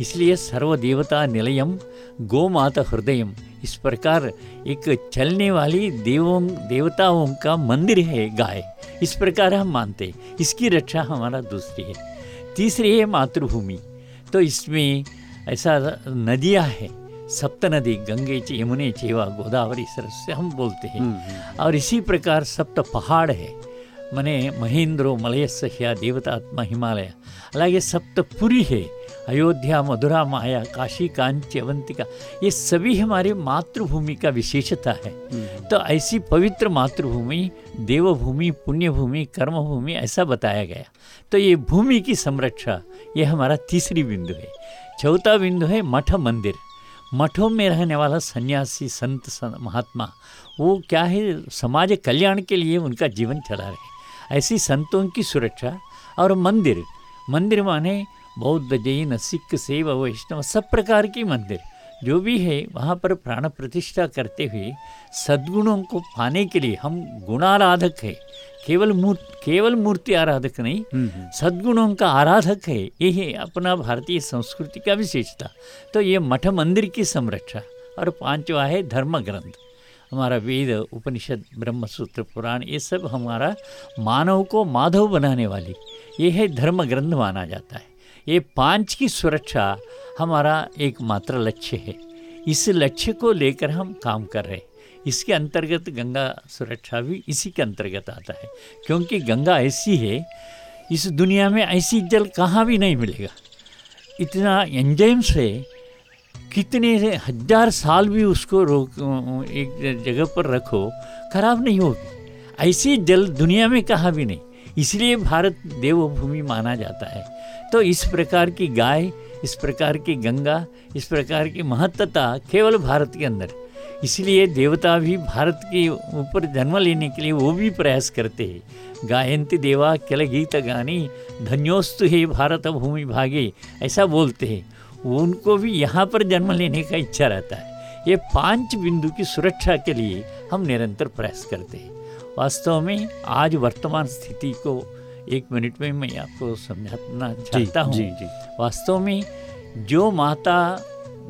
इसलिए सर्वदेवता निलयम गौ माता हृदय इस प्रकार एक चलने वाली देवों देवताओं का मंदिर है गाय। इस प्रकार हम मानते हैं। इसकी रक्षा हमारा दूसरी है। तीसरी है मातृभूमि। तो इसमें ऐसा नदियाँ है। सप्त नदी गंगे च यमुने चेवा गोदावरी सरस से हम बोलते हैं। हम्म, हम्म। और इसी प्रकार सप्त पहाड़ है। मने महेंद्रो मलयस्य देवतात्मा हिमालय। अलगे सप्तपुरी है। अयोध्या मधुरा माया काशी कांची अवंतिका ये सभी हमारे मातृभूमि का विशेषता है। हम्म। तो ऐसी पवित्र मातृभूमि देवभूमि पुण्यभूमि कर्मभूमि ऐसा बताया गया। तो ये भूमि की संरक्षा ये हमारा तीसरी बिंदु है। चौथा बिंदु है मठ मंदिर। मठों में रहने वाला सन्यासी संत महात्मा वो क्या है समाज कल्याण के लिए उनका जीवन चला रहे। ऐसी संतों की सुरक्षा और मंदिर मंदिर माने बौद्ध जैन सिख सेव वैष्णव सब प्रकार के मंदिर। जो भी है वहाँ पर प्राण प्रतिष्ठा करते हुए सद्गुणों को पाने के लिए हम गुणाराधक है। केवल मूर्त केवल मूर्ति आराधक नहीं हम्म, हम्म। सद्गुणों का आराधक है यही अपना भारतीय संस्कृति का विशेषता। तो ये मठ मंदिर की संरक्षा और पांचवा है धर्म ग्रंथ हमारा वेद उपनिषद ब्रह्मसूत्र पुराण ये सब हमारा मानव को माधव बनाने वाली ये है धर्म ग्रंथ माना जाता है। ये पाँच की सुरक्षा हमारा एकमात्र लक्ष्य है। इस लक्ष्य को लेकर हम काम कर रहे हैं। इसके अंतर्गत गंगा सुरक्षा भी इसी के अंतर्गत आता है। क्योंकि गंगा ऐसी है, इस दुनिया में ऐसी जल कहाँ भी नहीं मिलेगा। इतना एंजाइम्स है, कितने हज़ार साल भी उसको रोक, एक जगह पर रखो, खराब नहीं होगी। ऐसी जल दुनिया में कहाँ भी नहीं। इसलिए भारत देवभूमि माना जाता है। तो इस प्रकार की गाय, इस प्रकार की गंगा, इस प्रकार की महत्ता केवल भारत के अंदर। इसलिए देवता भी भारत के ऊपर जन्म लेने के लिए वो भी प्रयास करते हैं। गायंती देवा किल गीत गानी, धन्योस्तु हे भारत भूमि भागे, ऐसा बोलते हैं। उनको भी यहाँ पर जन्म लेने का इच्छा रहता है। ये पाँच बिंदु की सुरक्षा के लिए हम निरंतर प्रयास करते हैं। वास्तव में आज वर्तमान स्थिति को एक मिनट में मैं आपको समझाना चाहता हूँ। वास्तव में जो माता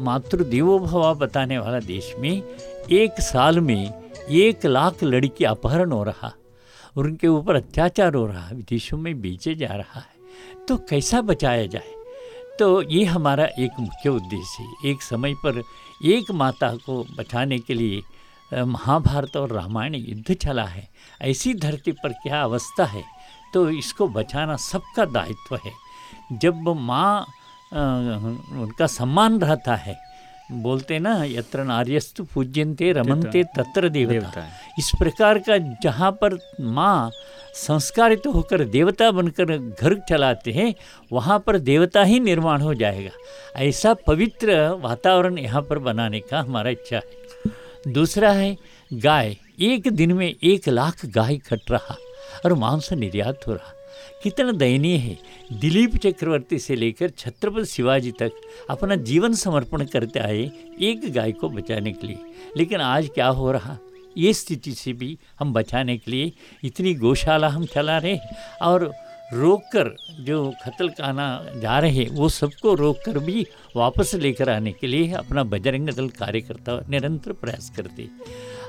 मातृदेवो भवा बताने वाला देश में एक साल में एक लाख लड़की अपहरण हो रहा और उनके ऊपर अत्याचार हो रहा विदेशों में बेचे जा रहा है तो कैसा बचाया जाए? तो ये हमारा एक मुख्य उद्देश्य है। एक समय पर एक माता को बचाने के लिए महाभारत और रामायण युद्ध चला है। ऐसी धरती पर क्या अवस्था है? तो इसको बचाना सबका दायित्व है। जब माँ उनका सम्मान रहता है बोलते ना यत्र नार्यस्तु पूज्यंते रमनते तत्र देवता। इस प्रकार का जहाँ पर माँ संस्कारित तो होकर देवता बनकर घर चलाते हैं वहाँ पर देवता ही निर्माण हो जाएगा। ऐसा पवित्र वातावरण यहाँ पर बनाने का हमारा इच्छा है। दूसरा है गाय। एक दिन में एक लाख गाय कट रहा। और मांस निर्यात हो रहा। कितना दयनीय है। दिलीप चक्रवर्ती से लेकर छत्रपति शिवाजी तक अपना जीवन समर्पण करते आए एक गाय को बचाने के लिए। लेकिन आज क्या हो रहा? ये स्थिति से भी हम बचाने के लिए इतनी गौशाला हम चला रहे और रोक कर जो खतल खाना जा रहे हैं, वो सबको रोक कर भी वापस लेकर आने के लिए अपना बजरंग दल कार्यकर्ता निरंतर प्रयास करते।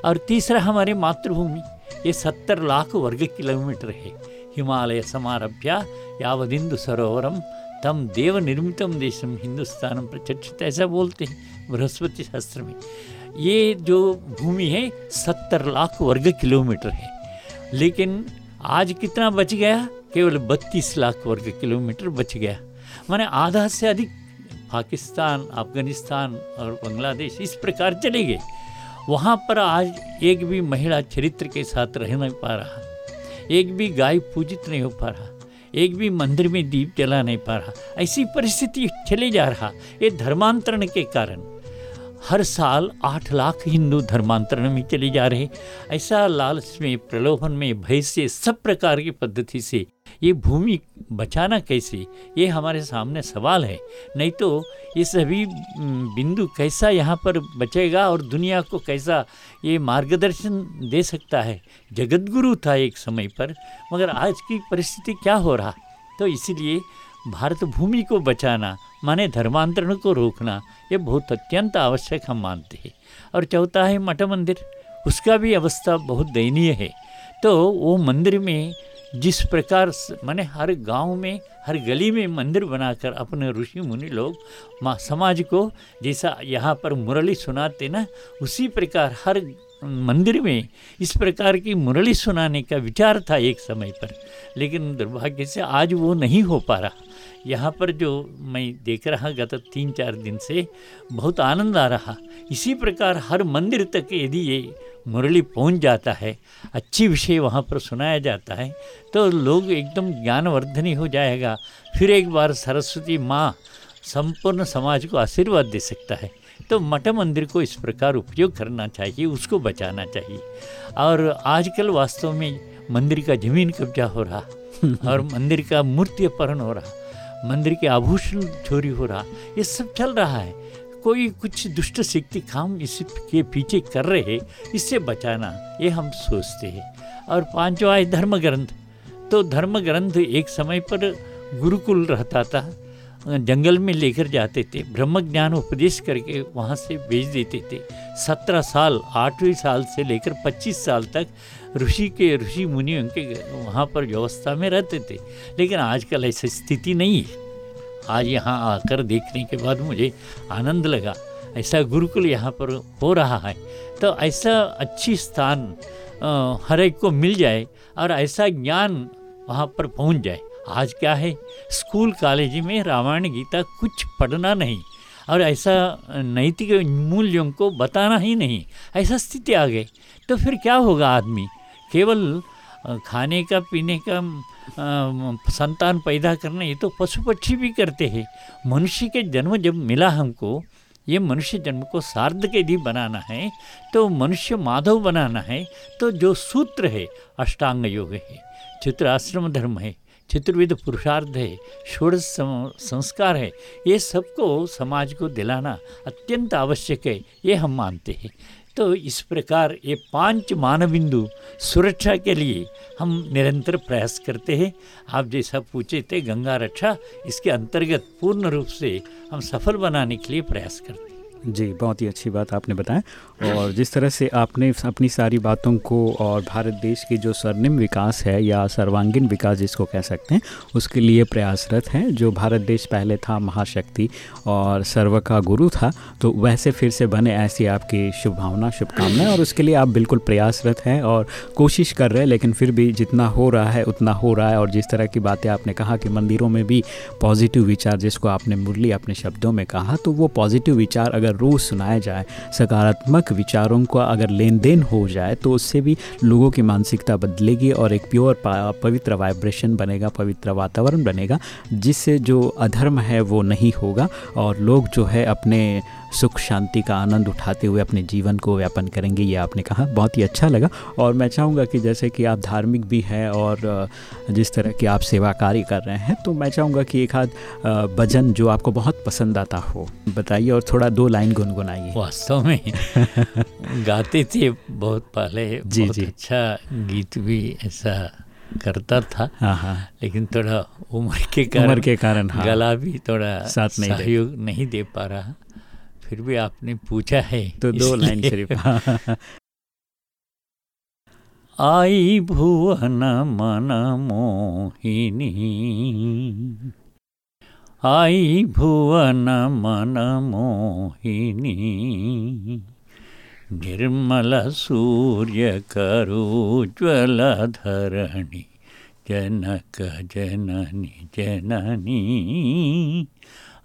और तीसरा हमारे मातृभूमि। ये सत्तर लाख वर्ग किलोमीटर है। हिमालय समारभ्य यावदिंदु सरोवरम, तम देव निर्मितम देशम हिंदुस्तान प्रचर्चित, ऐसा बोलते हैं बृहस्पति शास्त्र में। ये जो भूमि है, सत्तर लाख वर्ग किलोमीटर है। लेकिन आज कितना बच गया? केवल बत्तीस लाख वर्ग किलोमीटर बच गया। माने आधा से अधिक पाकिस्तान, अफ़गानिस्तान और बांग्लादेश इस प्रकार चले गए। वहाँ पर आज एक भी महिला चरित्र के साथ रह नहीं पा रहा, एक भी गाय पूजित नहीं हो पा रहा, एक भी मंदिर में दीप जला नहीं पा रहा, ऐसी परिस्थिति चले जा रहा, ये धर्मांतरण के कारण। हर साल आठ लाख हिंदू धर्मांतरण में चले जा रहे, ऐसा लालच में, प्रलोभन में, भय से, सब प्रकार की पद्धति से ये भूमि बचाना कैसे? ये हमारे सामने सवाल है। नहीं तो ये सभी बिंदु कैसा यहाँ पर बचेगा और दुनिया को कैसा ये मार्गदर्शन दे सकता है? जगत गुरु था एक समय पर, मगर आज की परिस्थिति क्या हो रहा? तो इसीलिए भारत भूमि को बचाना, माने धर्मांतरण को रोकना, ये बहुत अत्यंत आवश्यक हम मानते हैं। और चौथा है मठ मंदिर, उसका भी अवस्था बहुत दयनीय है। तो वो मंदिर में जिस प्रकार मैंने हर गाँव में, हर गली में मंदिर बनाकर अपने ऋषि मुनि लोग समाज को जैसा यहाँ पर मुरली सुनाते ना, उसी प्रकार हर मंदिर में इस प्रकार की मुरली सुनाने का विचार था एक समय पर, लेकिन दुर्भाग्य से आज वो नहीं हो पा रहा। यहाँ पर जो मैं देख रहा गत तीन चार दिन से, बहुत आनंद आ रहा। इसी प्रकार हर मंदिर तक यदि ये मुरली पहुँच जाता है, अच्छी विषय वहाँ पर सुनाया जाता है तो लोग एकदम ज्ञानवर्धनी हो जाएगा। फिर एक बार सरस्वती माँ संपूर्ण समाज को आशीर्वाद दे सकता है। तो मठ मंदिर को इस प्रकार उपयोग करना चाहिए उसको बचाना चाहिए। और आजकल वास्तव में मंदिर का ज़मीन कब्जा हो रहा और मंदिर का मूर्ति अपहरण हो रहा मंदिर के आभूषण चोरी हो रहा ये सब चल रहा है। कोई कुछ दुष्ट शक्ति काम इसके पीछे कर रहे हैं इससे बचाना ये हम सोचते हैं। और पांचवा है धर्म ग्रंथ तो धर्म ग्रंथ एक समय पर गुरुकुल रहता था जंगल में लेकर जाते थे। ब्रह्म ज्ञान उपदेश करके वहाँ से भेज देते थे। सत्रह साल, आठवीं साल से लेकर पच्चीस साल तक ऋषि के, ऋषि मुनि उनके वहाँ पर व्यवस्था में रहते थे। लेकिन आजकल ऐसी स्थिति नहीं है। आज यहाँ आकर देखने के बाद मुझे आनंद लगा। ऐसा गुरुकुल यहाँ पर हो रहा है। तो ऐसा अच्छी स्थान हर एक को मिल जाए और ऐसा ज्ञान वहाँ पर पहुँच जाए। आज क्या है? स्कूल, कॉलेज में रामायण, गीता कुछ पढ़ना नहीं और ऐसा नैतिक मूल्यों को बताना ही नहीं। ऐसा स्थिति आ गई। तो फिर क्या होगा आदमी? केवल खाने का, पीने का संतान पैदा करना, ये तो पशु पक्षी भी करते हैं। मनुष्य के जन्म जब मिला हमको, ये मनुष्य जन्म को सार्ध के दी बनाना है तो मनुष्य माधव बनाना है तो जो सूत्र है, अष्टांग योग है। चित्र आश्रम धर्म है। चतुर्विध पुरुषार्थ है षोड़ संस्कार है, ये सबको समाज को दिलाना अत्यंत आवश्यक है, ये हम मानते हैं। तो इस प्रकार ये पाँच मानबिंदु सुरक्षा के लिए हम निरंतर प्रयास करते हैं। आप जैसा पूछे थे, गंगा रक्षा, इसके अंतर्गत पूर्ण रूप से हम सफल बनाने के लिए प्रयास करते हैं। जी, बहुत ही अच्छी बात आपने बताया। और जिस तरह से आपने अपनी सारी बातों को और भारत देश की जो स्वर्णिम विकास है या सर्वांगीण विकास जिसको कह सकते हैं, उसके लिए प्रयासरत हैं। जो भारत देश पहले था, महाशक्ति और सर्व का गुरु था तो वैसे फिर से बने ऐसी आपकी शुभभावना शुभकामनाएँ और उसके लिए आप बिल्कुल प्रयासरत हैं और कोशिश कर रहे हैं, लेकिन फिर भी जितना हो रहा है, उतना हो रहा है। और जिस तरह की बातें आपने कहा कि मंदिरों में भी पॉजिटिव विचार जिसको आपने मुरली अपने शब्दों में कहा तो वो पॉजिटिव विचार अगर रोज़ सुनाया जाए, सकारात्मक विचारों का अगर लेन देन हो जाए तो उससे भी लोगों की मानसिकता बदलेगी और एक प्योर पवित्र वाइब्रेशन बनेगा, पवित्र वातावरण बनेगा, जिससे जो अधर्म है वो नहीं होगा और लोग जो है अपने सुख शांति का आनंद उठाते हुए अपने जीवन को व्यापन करेंगे ये आपने कहा। बहुत ही अच्छा लगा। और मैं चाहूँगा कि जैसे कि आप धार्मिक भी हैं और जिस तरह की आप सेवा कार्य कर रहे हैं तो मैं चाहूँगा कि एक आध भजन जो आपको बहुत पसंद आता हो बताइए और थोड़ा दो लाइन गुनगुनाइए। वास्तव में गाते थे बहुत पहले। जी बहुत जी। अच्छा गीत भी ऐसा करता था। हाँ हाँ। लेकिन थोड़ा उम्र के कारण उम्र के कारण हाँ, गला भी थोड़ा साथ नहीं सहयोग नहीं दे पा रहा। फिर भी आपने पूछा है तो दो लाइन सिर्फ़ आई भुवन मन मोहिनी। आई भुवन मन मोहिनी। निर्मल सूर्य करुज्वल धरणी। जनक जननी जननी।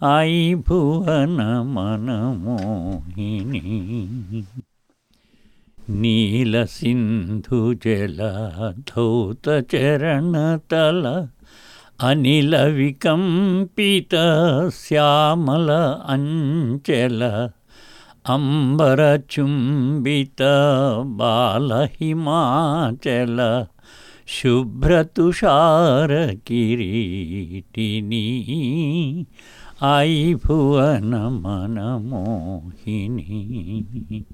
आयि भुवनमनमोहिनी नीलसिन्धुजलधोतचरणतल अनिलविकम्पितश्यामल अञ्चल अम्बरचुम्बितबालहिमाचल शुभ्र तुषारकिरीटिनी आई भुवन मन मोहिनी।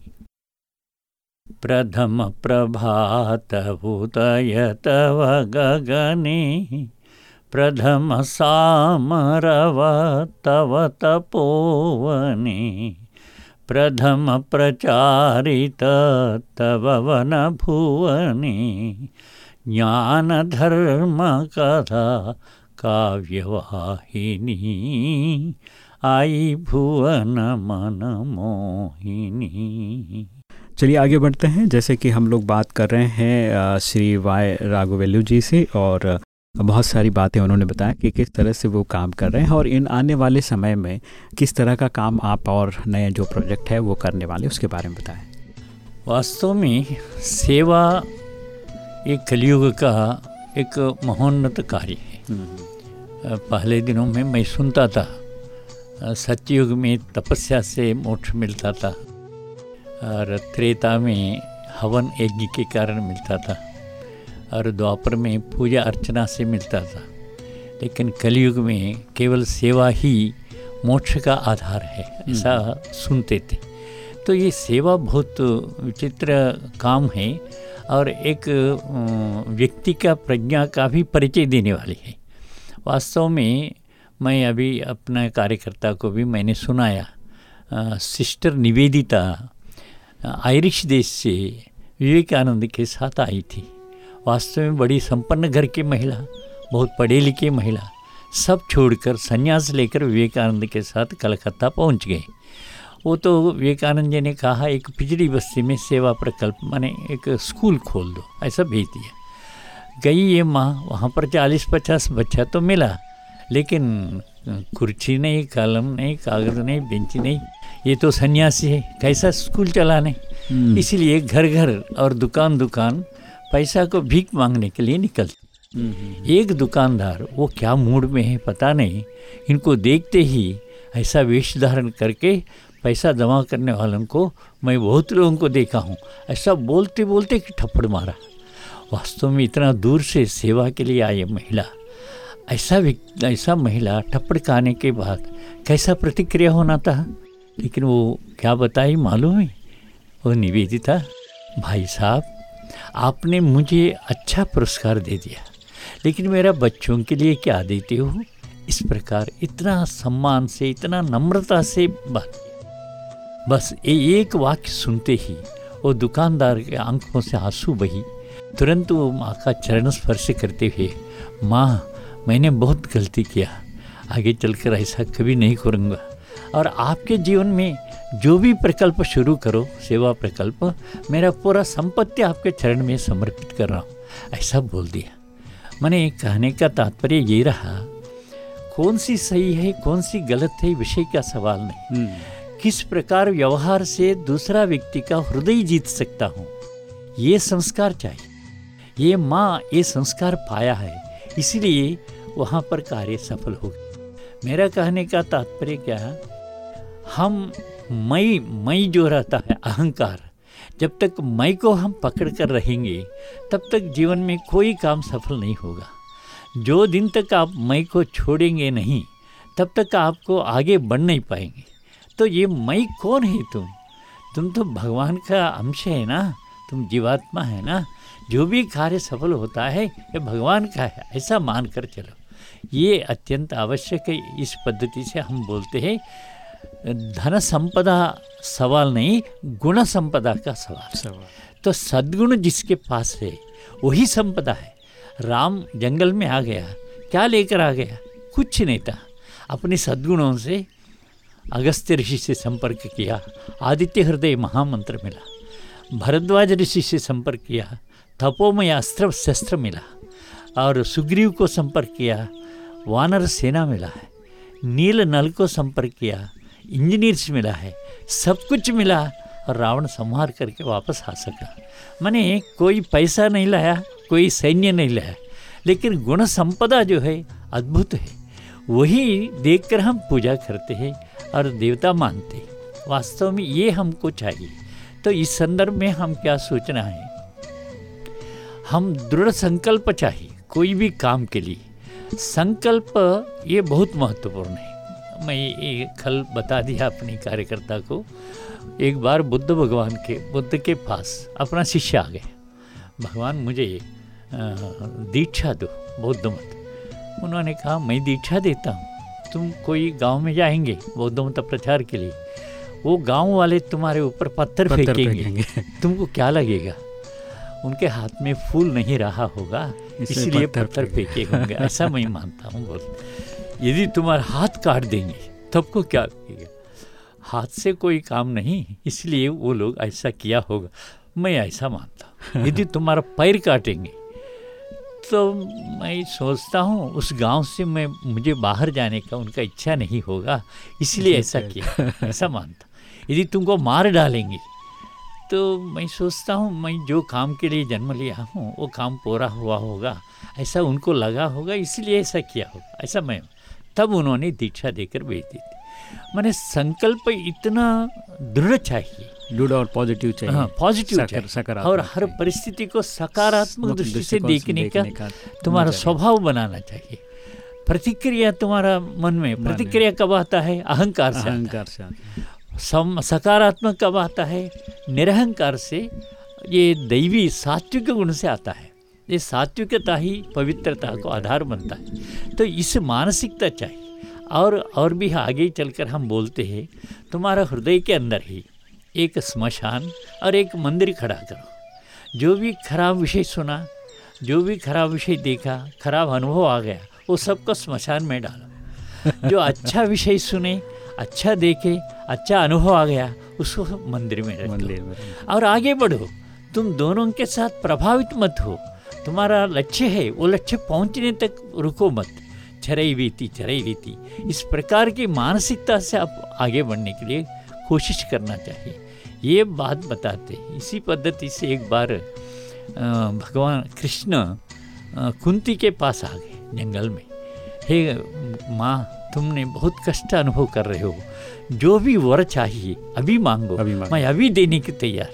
प्रथम प्रभात उदय तव गगने। प्रथम सामरव तव तपोवने। प्रथम प्रचारित तव वन भुवने। ज्ञानधर्म कथा काव्यवाहिनी। आई भुवन मन मोहिनी। चलिए आगे बढ़ते हैं। जैसे कि हम लोग बात कर रहे हैं श्री वाई राघवेलु जी से और बहुत सारी बातें उन्होंने बताया कि किस तरह से वो काम कर रहे हैं और इन आने वाले समय में किस तरह का काम आप और नए जो प्रोजेक्ट है वो करने वाले उसके बारे में बताएँ। वास्तव में सेवा एक कलयुग का एक महोन्नत कार्य है। पहले दिनों में मैं सुनता था। सत्ययुग में तपस्या से मोक्ष मिलता था और त्रेता में हवन यज्ञ के कारण मिलता था और द्वापर में पूजा अर्चना से मिलता था। लेकिन कलयुग में केवल सेवा ही मोक्ष का आधार है ऐसा हम्म। सुनते थे। तो ये सेवा बहुत विचित्र काम है। और एक व्यक्ति का प्रज्ञा का भी परिचय देने वाली है। वास्तव में मैं अभी अपना कार्यकर्ता को भी मैंने सुनाया। आ, सिस्टर निवेदिता आयरिश देश से विवेकानंद के साथ आई थी। वास्तव में बड़ी संपन्न घर की महिला बहुत पढ़े लिखे महिला सब छोड़कर संन्यास लेकर विवेकानंद के साथ कलकत्ता पहुँच गए। वो तो विवेकानंद जी ने कहा एक पिछड़ी बस्ती में सेवा प्रकल्प माने एक स्कूल खोल दो। ऐसा भेज दिया। गई ये माँ वहाँ पर चालीस पचास बच्चा तो मिला लेकिन कुर्सी नहीं कलम नहीं कागज़ नहीं बेंच नहीं। ये तो सन्यासी है कैसा स्कूल चलाने? हम्म। इसीलिए घर घर और दुकान दुकान पैसा को भीख मांगने के लिए निकल। हम्म। एक दुकानदार वो क्या मूड में है पता नहीं इनको देखते ही ऐसा वेश धारण करके पैसा जमा करने वालों को मैं बहुत लोगों को देखा हूँ। ऐसा बोलते बोलते कि थप्पड़ मारा। वास्तव में इतना दूर से सेवा के लिए आई महिला। ऐसा ऐसा महिला ठप्पड़ खाने के बाद कैसा प्रतिक्रिया होना था? लेकिन वो क्या बताई मालूम है? वो निवेदिता, भाई साहब, आपने मुझे अच्छा पुरस्कार दे दिया। लेकिन मेरा बच्चों के लिए क्या देते हो? इस प्रकार इतना सम्मान से, इतना नम्रता से बात बस एक वाक्य सुनते ही वो दुकानदार के आँखों से आँसू बही। तुरंत वो माँ का चरण स्पर्श करते हुए, माँ, मैंने बहुत गलती किया। आगे चलकर ऐसा कभी नहीं करूँगा। और आपके जीवन में जो भी प्रकल्प शुरू करो, सेवा प्रकल्प, मेरा पूरा संपत्ति आपके चरण में समर्पित कर रहा हूँ। ऐसा बोल दिया। मैंने कहने का तात्पर्य ये रहा, कौन सी सही है, कौन सी गलत है विषय का सवाल नहीं। हम्म। किस प्रकार व्यवहार से दूसरा व्यक्ति का हृदय जीत सकता हूँ? ये संस्कार चाहिए। ये माँ ये संस्कार पाया है, इसलिए वहाँ पर कार्य सफल हो मेरा कहने का तात्पर्य क्या है? हम मई मई जो रहता है, अहंकार, जब तक मई को हम पकड़ कर रहेंगे, तब तक जीवन में कोई काम सफल नहीं होगा। जो दिन तक आप मई को छोड़ेंगे नहीं, तब तक आपको आगे बढ़ नहीं पाएँगे। तो ये मई कौन है तुम? तुम तो भगवान का अंश है ना? तुम जीवात्मा है ना? जो भी कार्य सफल होता है ये भगवान का है ऐसा मान कर चलो। ये अत्यंत आवश्यक है इस पद्धति से हम बोलते हैं धन संपदा सवाल नहीं गुण संपदा का सवाल। सवाल। तो सद्गुण जिसके पास है वही संपदा है। राम जंगल में आ गया क्या लेकर आ गया? कुछ नहीं था। अपने सद्गुणों से अगस्त्य ऋषि से संपर्क किया, आदित्य हृदय महामंत्र मिला, भरद्वाज ऋषि से संपर्क किया, तपोमय अस्त्र शस्त्र मिला, और सुग्रीव को संपर्क किया, वानर सेना मिला है, नील नल को संपर्क किया, इंजीनियर्स मिला है, सब कुछ मिला और रावण संहार करके वापस आ सका। मैंने कोई पैसा नहीं लाया, कोई सैन्य नहीं लाया, लेकिन गुण संपदा जो है, अद्भुत है। वही देखकर हम पूजा करते हैं और देवता मानते हैं। वास्तव में ये हमको चाहिए। तो इस संदर्भ में हम क्या सोचना है? हम दृढ़ संकल्प चाहिए, कोई भी काम के लिए। संकल्प ये बहुत महत्वपूर्ण है। मैं ये कल बता दिया अपनी कार्यकर्ता को। एक बार बुद्ध भगवान के, बुद्ध के पास अपना शिष्य आ गया भगवान मुझे दीक्षा दो, बौद्ध मत। उन्होंने कहा मैं दीक्षा देता हूँ। तुम कोई गाँव में जाएँगे बौद्ध मत प्रचार के लिए। वो गाँव वाले तुम्हारे ऊपर पत्थर, पत्थर फेंकेंगे, फेंकेंगे। तुमको क्या लगेगा? उनके हाथ में फूल नहीं रहा होगा इसलिए पत्थर फेंके होंगे। ऐसा मैं मानता हूँ बोल। यदि तुम्हारा हाथ काट देंगे तब को क्या लगेगा? हाथ से कोई काम नहीं इसलिए वो लोग ऐसा किया होगा। मैं ऐसा मानता हूँ। यदि तुम्हारा पैर काटेंगे तो मैं सोचता हूँ उस गाँव से मैं मुझे बाहर जाने का उनका इच्छा नहीं होगा इसलिए ऐसा किया ऐसा मानता। यदि तुमको मार डालेंगे तो मैं सोचता हूँ मैं जो काम के लिए जन्म लिया हूँ वो काम पूरा हुआ होगा ऐसा उनको लगा होगा इसलिए ऐसा किया होगा ऐसा मैं तब उन्होंने दीक्षा देकर भेज दी थी। मैंने संकल्प इतना दृढ़ चाहिए दृढ़ और पॉजिटिव चाहिए हाँ पॉजिटिव चाहिए सकारात्मक और हर परिस्थिति को सकारात्मक दृष्टि से देखने का तुम्हारा स्वभाव बनाना चाहिए। प्रतिक्रिया तुम्हारा मन में प्रतिक्रिया कब आता है? अहंकार से अहंकार से सकारात्मक कब आता है? निरहंकार से ये दैवी सात्विक गुण से आता है। ये सात्विकता ही पवित्रता को आधार बनता है। तो इस मानसिकता चाहिए। और और भी आगे चलकर हम बोलते हैं तुम्हारा हृदय के अंदर ही एक स्मशान और एक मंदिर खड़ा करो। जो भी खराब विषय सुना जो भी खराब विषय देखा खराब अनुभव आ गया वो सबको स्मशान में डालो। जो अच्छा विषय सुने अच्छा देखे अच्छा अनुभव आ गया उसको मंदिर में रख मंदिर में और आगे बढ़ो। तुम दोनों के साथ प्रभावित मत हो। तुम्हारा लक्ष्य है वो लक्ष्य पहुँचने तक रुको मत। चरई बीती चरई बीती इस प्रकार की मानसिकता से आप आगे बढ़ने के लिए कोशिश करना चाहिए। ये बात बताते इसी पद्धति से एक बार भगवान कृष्ण कुंती के पास आ गए जंगल में। हे माँ तुमने बहुत कष्ट अनुभव कर रहे हो। जो भी वर चाहिए अभी मांगो। अभी मैं अभी देने की तैयार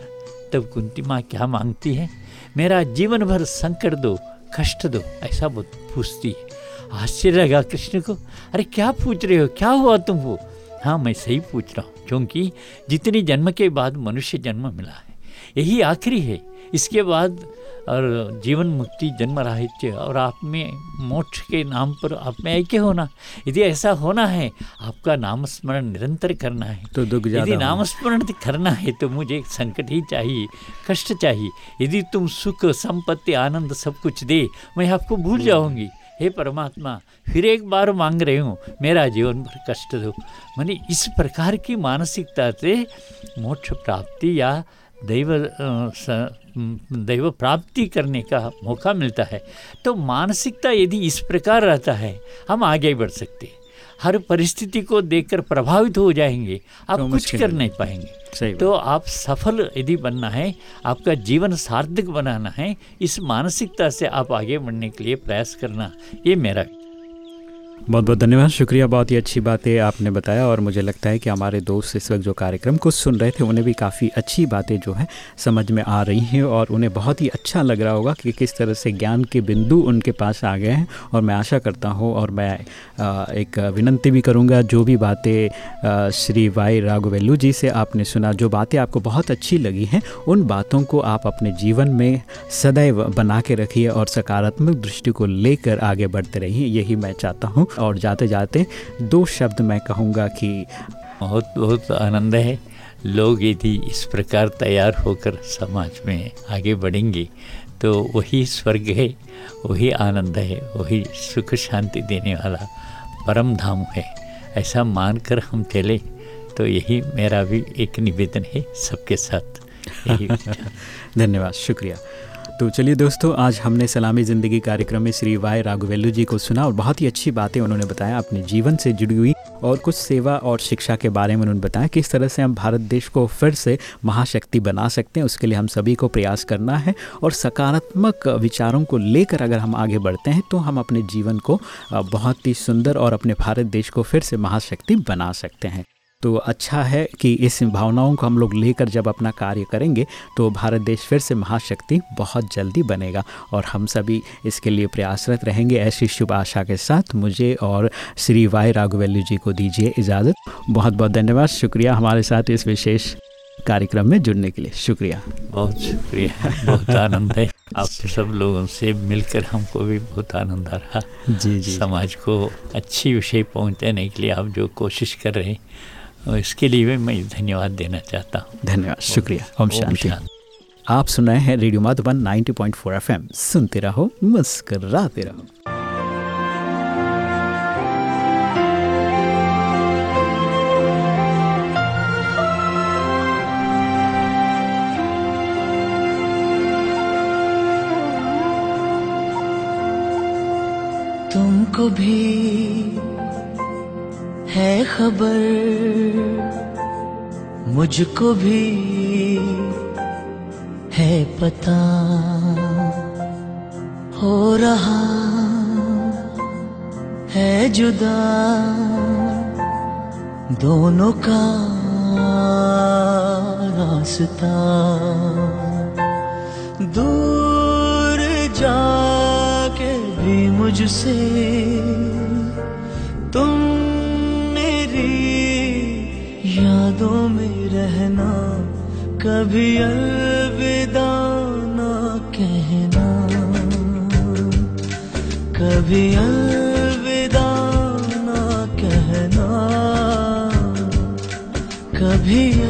तब कुंती माँ क्या मांगती है? मेरा जीवन भर संकट दो कष्ट दो ऐसा पूछती है। आश्चर्य लगा कृष्ण को। अरे क्या पूछ रहे हो? क्या हुआ तुमको हाँ मैं सही पूछ रहा हूँ क्योंकि जितनी जन्म के बाद मनुष्य जन्म मिला है यही आखिरी है। इसके बाद और जीवन मुक्ति जन्म राहित्य और आप में मोक्ष के नाम पर आप में ऐक्य होना। यदि ऐसा होना है आपका नाम स्मरण निरंतर करना है। तो दुख यदि नाम स्मरण करना है तो मुझे संकट ही चाहिए कष्ट चाहिए। यदि तुम सुख संपत्ति आनंद सब कुछ दे मैं आपको भूल जाऊँगी। हे परमात्मा, फिर एक बार मांग रही हूँ, मेरा जीवन भर कष्ट दो। मैंने इस प्रकार की मानसिकता से मोक्ष प्राप्ति या दैव दैव प्राप्ति करने का मौका मिलता है। तो मानसिकता यदि इस प्रकार रहता है, हम आगे बढ़ सकते हर परिस्थिति को देखकर प्रभावित हो जाएँगे। आप तो कुछ कर नहीं पाएँगे। सही तो आप सफल यदि बनना है आपका जीवन सार्थक बनाना है इस मानसिकता से आप आगे बढ़ने के लिए प्रयास करना ये मेरा बहुत बहुत धन्यवाद। शुक्रिया, बहुत ही अच्छी बातें आपने बताया और मुझे लगता है कि हमारे दोस्त इस वक्त जो कार्यक्रम को सुन रहे थे, उन्हें भी काफ़ी अच्छी बातें जो है समझ में आ रही हैं और उन्हें बहुत ही अच्छा लग रहा होगा कि किस तरह से ज्ञान के बिंदु उनके पास आ गए हैं और मैं आशा करता हूँ और मैं एक विनंती भी करूँगा जो भी बातें श्री वाई राघवेलू जी से आपने सुना, जो बातें आपको बहुत अच्छी लगी हैं, उन बातों को आप अपने जीवन में सदैव बना के रखिए और सकारात्मक दृष्टि को लेकर आगे बढ़ते रहिए। यही मैं चाहता हूँ। और जाते जाते दो शब्द मैं कहूँगा कि बहुत बहुत आनंद है। लोग यदि इस प्रकार तैयार होकर समाज में आगे बढ़ेंगे तो वही स्वर्ग है वही आनंद है वही सुख शांति देने वाला परम धाम है। ऐसा मानकर हम चले तो यही मेरा भी एक निवेदन है सबके साथ। धन्यवाद शुक्रिया। तो चलिए दोस्तों, आज हमने सलामी ज़िंदगी कार्यक्रम में श्री वाई राघवेलु जी को सुना और बहुत ही अच्छी बातें उन्होंने बताया, अपने जीवन से जुड़ी हुई और कुछ सेवा और शिक्षा के बारे में उन्होंने बताया, किस तरह से हम भारत देश को फिर से महाशक्ति बना सकते हैं, उसके लिए हम सभी को प्रयास करना है और सकारात्मक विचारों को लेकर अगर हम आगे बढ़ते हैं तो हम अपने जीवन को बहुत ही सुंदर और अपने भारत देश को फिर से महाशक्ति बना सकते हैं। तो अच्छा है कि इस भावनाओं को हम लोग लेकर जब अपना कार्य करेंगे तो भारत देश फिर से महाशक्ति बहुत जल्दी बनेगा और हम सभी इसके लिए प्रयासरत रहेंगे। ऐसी शुभ आशा के साथ मुझे और श्री वाई राघवेलु जी को दीजिए इजाज़त। बहुत बहुत धन्यवाद। शुक्रिया हमारे साथ इस विशेष कार्यक्रम में जुड़ने के लिए। शुक्रिया। बहुत शुक्रिया। बहुत आनंद है। आप सब लोगों से मिलकर हमको भी बहुत आनंद आ रहा। जी जी। समाज को अच्छी विषय पहुँचाने के लिए आप जो कोशिश कर रहे हैं और इसके लिए भी मैं धन्यवाद देना चाहता हूँ। धन्यवाद शुक्रिया। ओम शांति। आप सुन रहे हैं रेडियो माधुबन 90.4 एफएम। सुनते रहो मुस्कराते रहो। तुमको भी है खबर। मुझको भी है पता हो रहा है जुदा। दोनों का रास्ता दूर जाके भी मुझसे यादों में रहना कभी अलविदा ना कहना। कभी अलविदा ना कहना। कभी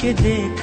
समझा के